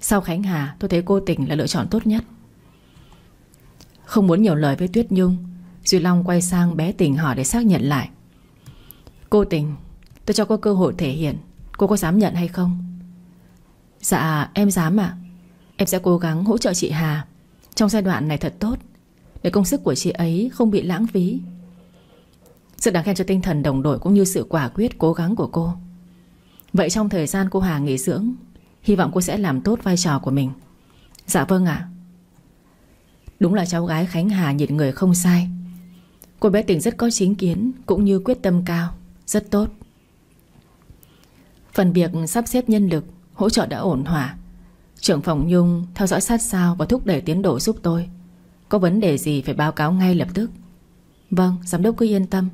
Sau Khánh Hà, tôi thấy cô Tình là lựa chọn tốt nhất. Không muốn nhiều lời với Tuyết Nhung, Duy Long quay sang bé Tình hỏi để xác nhận lại. Cô Tình, Tôi cho cô cơ hội thể hiện, Cô có dám nhận hay không? Dạ em dám ạ. Em sẽ cố gắng hỗ trợ chị Hà. Trong giai đoạn này thật tốt. Để công sức của chị ấy không bị lãng phí. Sự đáng khen cho tinh thần đồng đội Cũng như sự quả quyết cố gắng của cô. Vậy trong thời gian cô Hà nghỉ dưỡng, Hy vọng cô sẽ làm tốt vai trò của mình. Dạ vâng ạ. Đúng là cháu gái Khánh Hà nhìn người không sai. Cô bé tình rất có chính kiến Cũng như quyết tâm cao. Rất tốt. Phần việc sắp xếp nhân lực, Hỗ trợ đã ổn thỏa. Trưởng phòng Nhung theo dõi sát sao Và thúc đẩy tiến độ giúp tôi. Có vấn đề gì phải báo cáo ngay lập tức. Vâng giám đốc cứ yên tâm.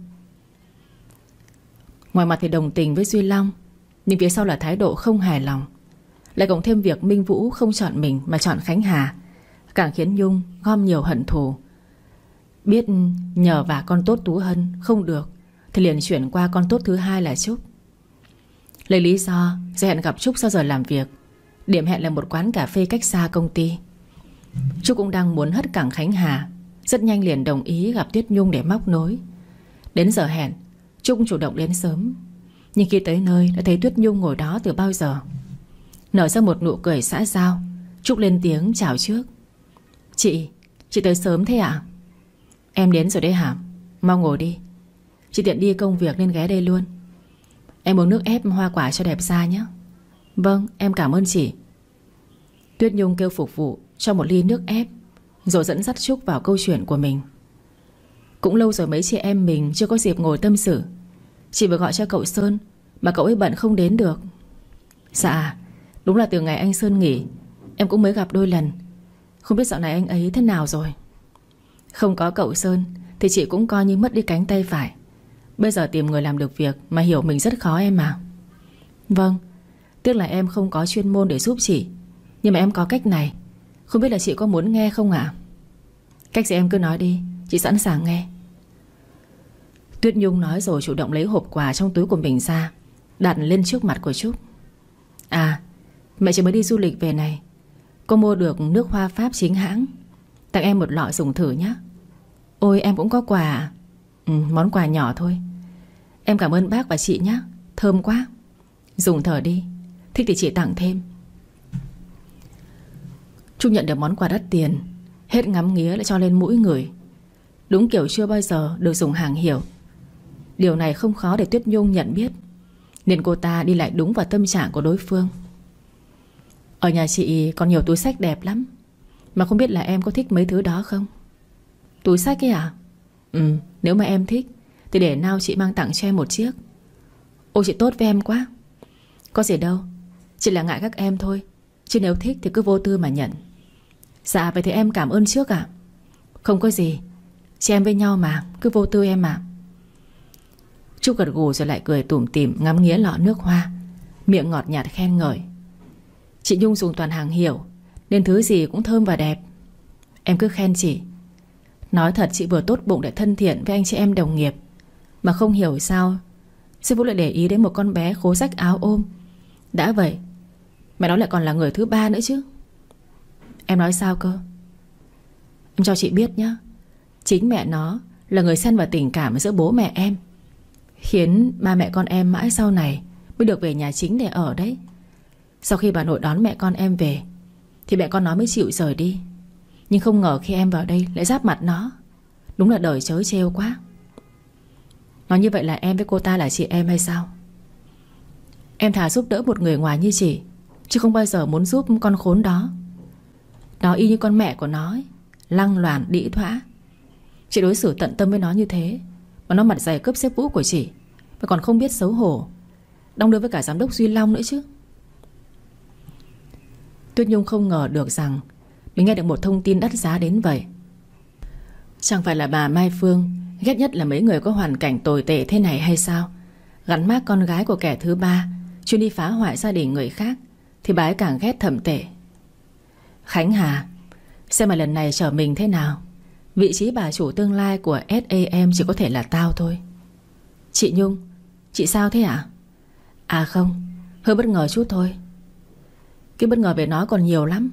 Ngoài mặt thì đồng tình với Duy Long, Nhưng phía sau là thái độ không hài lòng. Lại cộng thêm việc Minh Vũ không chọn mình Mà chọn Khánh Hà, Càng khiến Nhung gom nhiều hận thù. Biết nhờ và con tốt Tú Hân Không được, Thì liền chuyển qua con tốt thứ hai là Trúc. Lấy lý do sẽ hẹn gặp Trúc sau giờ làm việc. Điểm hẹn là một quán cà phê cách xa công ty. Trúc cũng đang muốn hất cảng Khánh Hà. Rất nhanh liền đồng ý gặp Tuyết Nhung để móc nối. Đến giờ hẹn Trúc chủ động đến sớm. Nhưng khi tới nơi đã thấy Tuyết Nhung ngồi đó từ bao giờ. Nở ra một nụ cười xã giao. Trúc lên tiếng chào trước. Chị, chị tới sớm thế ạ. À? Em đến rồi đấy hả? Mau ngồi đi. Chị tiện đi công việc nên ghé đây luôn. Em uống nước ép hoa quả cho đẹp da nhé. Vâng em cảm ơn chị. Tuyết Nhung kêu phục vụ Cho một ly nước ép, Rồi dẫn dắt Trúc vào câu chuyện của mình. Cũng lâu rồi mấy chị em mình Chưa có dịp ngồi tâm sự. Chị vừa gọi cho cậu Sơn, Mà cậu ấy bận không đến được. Dạ Đúng là từ ngày anh Sơn nghỉ, Em cũng mới gặp đôi lần. Không biết dạo này anh ấy thế nào rồi. Không có cậu Sơn Thì chị cũng coi như mất đi cánh tay phải. Bây giờ tìm người làm được việc Mà hiểu mình rất khó em à Vâng Tiếc là em không có chuyên môn để giúp chị. Nhưng mà em có cách này. Không biết là chị có muốn nghe không ạ? Cách gì em cứ nói đi. Chị sẵn sàng nghe. Tuyết Nhung nói rồi chủ động lấy hộp quà Trong túi của mình ra, Đặt lên trước mặt của Trúc. À mẹ chị mới đi du lịch về này. Cô mua được nước hoa Pháp chính hãng. Tặng em một lọ dùng thử nhé. Ôi, em cũng có quà. Ừ món quà nhỏ thôi. Em cảm ơn bác và chị nhé. Thơm quá. Dùng thở đi. Thích thì chị tặng thêm. Trung nhận được món quà đắt tiền, Hết ngắm nghía lại cho lên mũi người. Đúng kiểu chưa bao giờ được dùng hàng hiểu Điều này không khó để Tuyết Nhung nhận biết, Nên cô ta đi lại đúng vào tâm trạng của đối phương. Ở nhà chị còn nhiều túi sách đẹp lắm, Mà không biết là em có thích mấy thứ đó không? Túi sách ấy à? Ừ nếu mà em thích, Thì để nào chị mang tặng cho em một chiếc. Ôi chị tốt với em quá. Có gì đâu chỉ là ngại các em thôi, Chứ nếu thích thì cứ vô tư mà nhận. Dạ vậy thì em cảm ơn trước ạ. Không có gì, Chị em với nhau mà, Cứ vô tư em mà Trúc gật gù rồi lại cười tủm tỉm, Ngắm nghía lọ nước hoa. Miệng ngọt nhạt khen ngợi. Chị Nhung dùng toàn hàng hiểu, Nên thứ gì cũng thơm và đẹp. Em cứ khen chị. Nói thật, chị vừa tốt bụng để thân thiện với anh chị em đồng nghiệp. Mà không hiểu sao Sư Vũ lại để ý đến một con bé khố rách áo ôm. Đã vậy Mẹ nó lại còn là người thứ ba nữa chứ. Em nói sao cơ? Em cho chị biết nhé Chính mẹ nó là người xen vào tình cảm giữa bố mẹ em, Khiến ba mẹ con em mãi sau này Mới được về nhà chính để ở đấy. Sau khi bà nội đón mẹ con em về, Thì mẹ con nó mới chịu rời đi. Nhưng không ngờ khi em vào đây Lại giáp mặt nó. Đúng là đời chới trêu quá. Nói như vậy là em với cô ta là chị em hay sao? Em thà giúp đỡ một người ngoài như chị Chứ không bao giờ muốn giúp con khốn đó. Nó y như con mẹ của nó ấy. Lăng loàn, đĩ thỏa Chị đối xử tận tâm với nó như thế, Mà nó mặt dày cướp xếp vũ của chị Và còn không biết xấu hổ. Đong đưa với cả giám đốc Duy Long nữa chứ. Tuyết Nhung không ngờ được rằng Mình nghe được một thông tin đắt giá đến vậy. Chẳng phải là bà Mai Phương Ghét nhất là mấy người có hoàn cảnh tồi tệ thế này hay sao? Gắn mác con gái của kẻ thứ ba, Chuyên đi phá hoại gia đình người khác. Thì bà ấy càng ghét thầm tệ. Khánh Hà, Xem mà lần này trở mình thế nào. Vị trí bà chủ tương lai của SAM Chỉ có thể là tao thôi. Chị Nhung, Chị sao thế ạ? À? à không, Hơi bất ngờ chút thôi. Cái bất ngờ về nó còn nhiều lắm.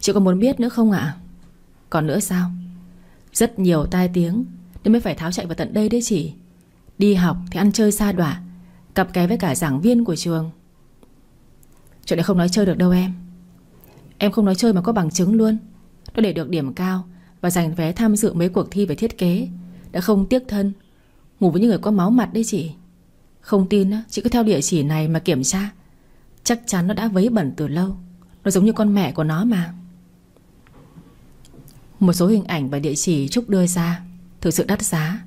Chị có muốn biết nữa không ạ? Còn nữa sao? Rất nhiều tai tiếng, Nên mới phải tháo chạy vào tận đây đấy chị. Đi học thì ăn chơi xa đọa, Cặp ké với cả giảng viên của trường. Chuyện này không nói chơi được đâu em. Em không nói chơi mà có bằng chứng luôn. Nó để được điểm cao Và giành vé tham dự mấy cuộc thi về thiết kế. Đã không tiếc thân. Ngủ với những người có máu mặt đấy chị. Không tin á, chị cứ theo địa chỉ này mà kiểm tra. Chắc chắn nó đã vấy bẩn từ lâu. Nó giống như con mẹ của nó mà. Một số hình ảnh và địa chỉ Trúc đưa ra Thực sự đắt giá.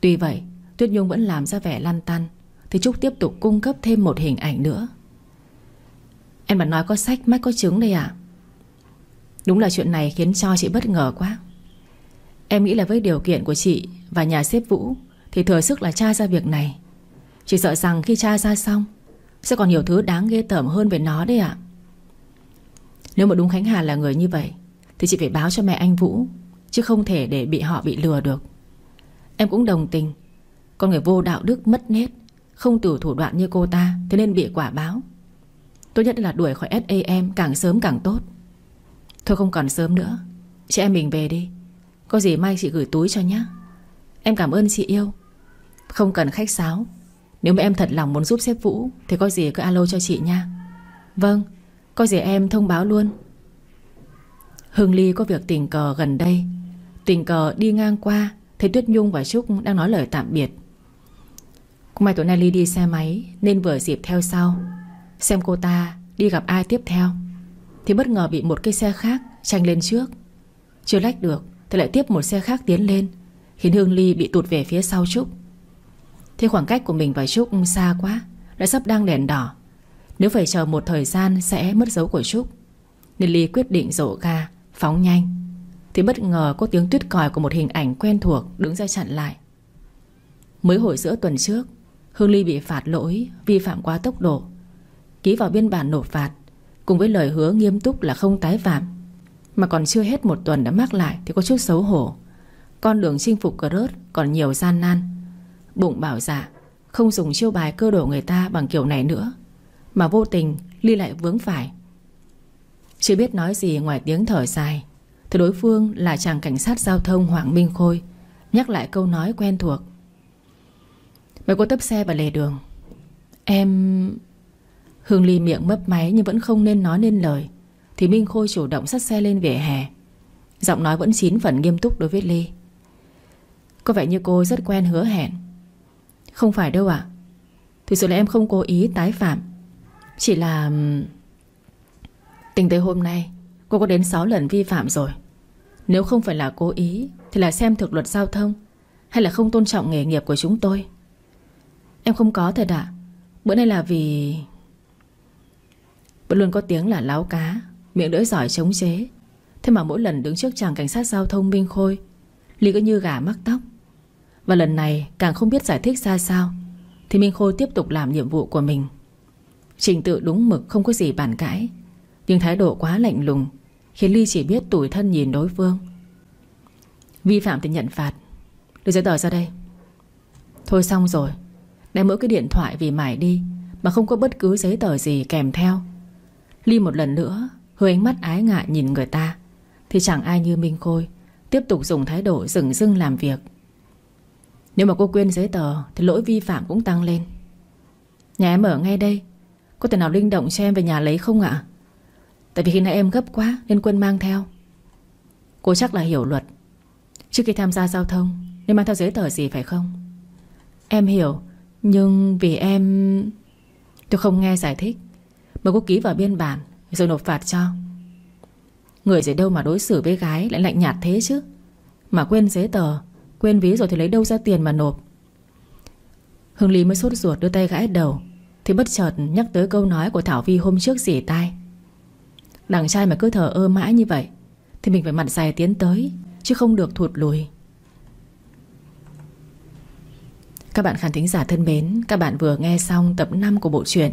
Tuy vậy Tuyết Nhung vẫn làm ra vẻ lăn tăn. Thì Trúc tiếp tục cung cấp thêm một hình ảnh nữa. Em mà nói có sách, mách có chứng đây à Đúng là chuyện này khiến cho chị bất ngờ quá. Em nghĩ là với điều kiện của chị Và nhà xếp Vũ Thì thừa sức là tra ra việc này. Chị sợ rằng khi tra ra xong, Sẽ còn nhiều thứ đáng ghê tởm hơn về nó đấy ạ. Nếu mà đúng Khánh Hà là người như vậy, Thì chị phải báo cho mẹ anh Vũ, Chứ không thể để bị họ bị lừa được. Em cũng đồng tình. Con người vô đạo đức, mất nết Không từ thủ đoạn như cô ta, Thế nên bị quả báo. Tốt nhất là đuổi khỏi SAM càng sớm càng tốt. Thôi không còn sớm nữa. Chị em mình về đi. Có gì mai chị gửi túi cho nhé Em cảm ơn chị yêu. Không cần khách sáo. Nếu mà em thật lòng muốn giúp sếp Vũ, Thì có gì cứ alo cho chị nha. Vâng Có gì em thông báo luôn. Hương Ly có việc tình cờ gần đây. Tình cờ đi ngang qua, Thấy Tuyết Nhung và Trúc đang nói lời tạm biệt. Cũng may tối nay Ly đi xe máy, Nên vừa dịp theo sau. Xem cô ta đi gặp ai tiếp theo. Thì bất ngờ bị một cây xe khác Tranh lên trước. Chưa lách được, thì lại tiếp một xe khác tiến lên. Khiến Hương Ly bị tụt về phía sau Trúc. Thế khoảng cách của mình và Trúc xa quá, Đã sắp đang đèn đỏ. Nếu phải chờ một thời gian sẽ mất dấu của Trúc. Nên Ly quyết định rộ ga, Phóng nhanh. Thì bất ngờ có tiếng tuyết còi của một hình ảnh quen thuộc Đứng ra chặn lại. Mới hồi giữa tuần trước, Hương Ly bị phạt lỗi, Vi phạm quá tốc độ. Ký vào biên bản nộp phạt, Cùng với lời hứa nghiêm túc là không tái phạm. Mà còn chưa hết một tuần đã mắc lại Thì có chút xấu hổ. Con đường chinh phục cờ rớt còn nhiều gian nan. Bụng bảo dạ Không dùng chiêu bài cơ đổ người ta bằng kiểu này nữa. Mà vô tình Ly lại vướng phải. Chưa biết nói gì ngoài tiếng thở dài, Thì đối phương là chàng cảnh sát giao thông Hoàng Minh Khôi, Nhắc lại câu nói quen thuộc. Mày có tấp xe vào lề đường. Em... Hương Ly miệng mấp máy nhưng vẫn không nên nói nên lời. Thì Minh Khôi chủ động sắt xe lên vỉa hè. Giọng nói vẫn chín phần nghiêm túc đối với Ly Có vẻ như cô rất quen hứa hẹn. Không phải đâu ạ. Thực sự là em không cố ý tái phạm. Chỉ là Tình tới hôm nay, Cô có đến 6 lần vi phạm rồi. Nếu không phải là cố ý, Thì là xem thực luật giao thông, Hay là không tôn trọng nghề nghiệp của chúng tôi? Em không có thật ạ. Bữa nay là vì vẫn luôn có tiếng là láo cá, Miệng lưỡi giỏi chống chế. Thế mà mỗi lần đứng trước chàng cảnh sát giao thông Minh Khôi Ly cứ như gà mắc tóc. Và lần này càng không biết giải thích ra sao, Thì Minh Khôi tiếp tục làm nhiệm vụ của mình. Trình tự đúng mực không có gì bàn cãi, Nhưng thái độ quá lạnh lùng, Khiến Ly chỉ biết tủi thân nhìn đối phương. Vi phạm thì nhận phạt. Đưa giấy tờ ra đây. Thôi xong rồi, Đem mỗi cái điện thoại vì mải đi, Mà không có bất cứ giấy tờ gì kèm theo. Ly một lần nữa, Hơi ánh mắt ái ngại nhìn người ta. Thì chẳng ai như Minh Khôi, Tiếp tục dùng thái độ rừng rưng làm việc. Nếu mà cô quên giấy tờ, Thì lỗi vi phạm cũng tăng lên. Nhà em ở ngay đây, Có thể nào linh động cho em về nhà lấy không ạ? Tại vì khi nãy em gấp quá, Nên quân mang theo. Cô chắc là hiểu luật. Trước khi tham gia giao thông, Nên mang theo giấy tờ gì phải không? Em hiểu, Nhưng vì em Tôi không nghe giải thích. Mời cô ký vào biên bản, Rồi nộp phạt cho. Người gì đâu mà đối xử với gái lại lạnh nhạt thế chứ? Mà quên giấy tờ, Quên ví rồi thì lấy đâu ra tiền mà nộp? Hương Lý mới sốt ruột đưa tay gãi đầu, Thì bất chợt nhắc tới câu nói của Thảo Vi hôm trước dỉ tai. Đằng trai mà cứ thở ơ mãi như vậy, Thì mình phải mặt dài tiến tới, Chứ không được thụt lùi. Các bạn khán thính giả thân mến, Các bạn vừa nghe xong tập 5 của bộ truyện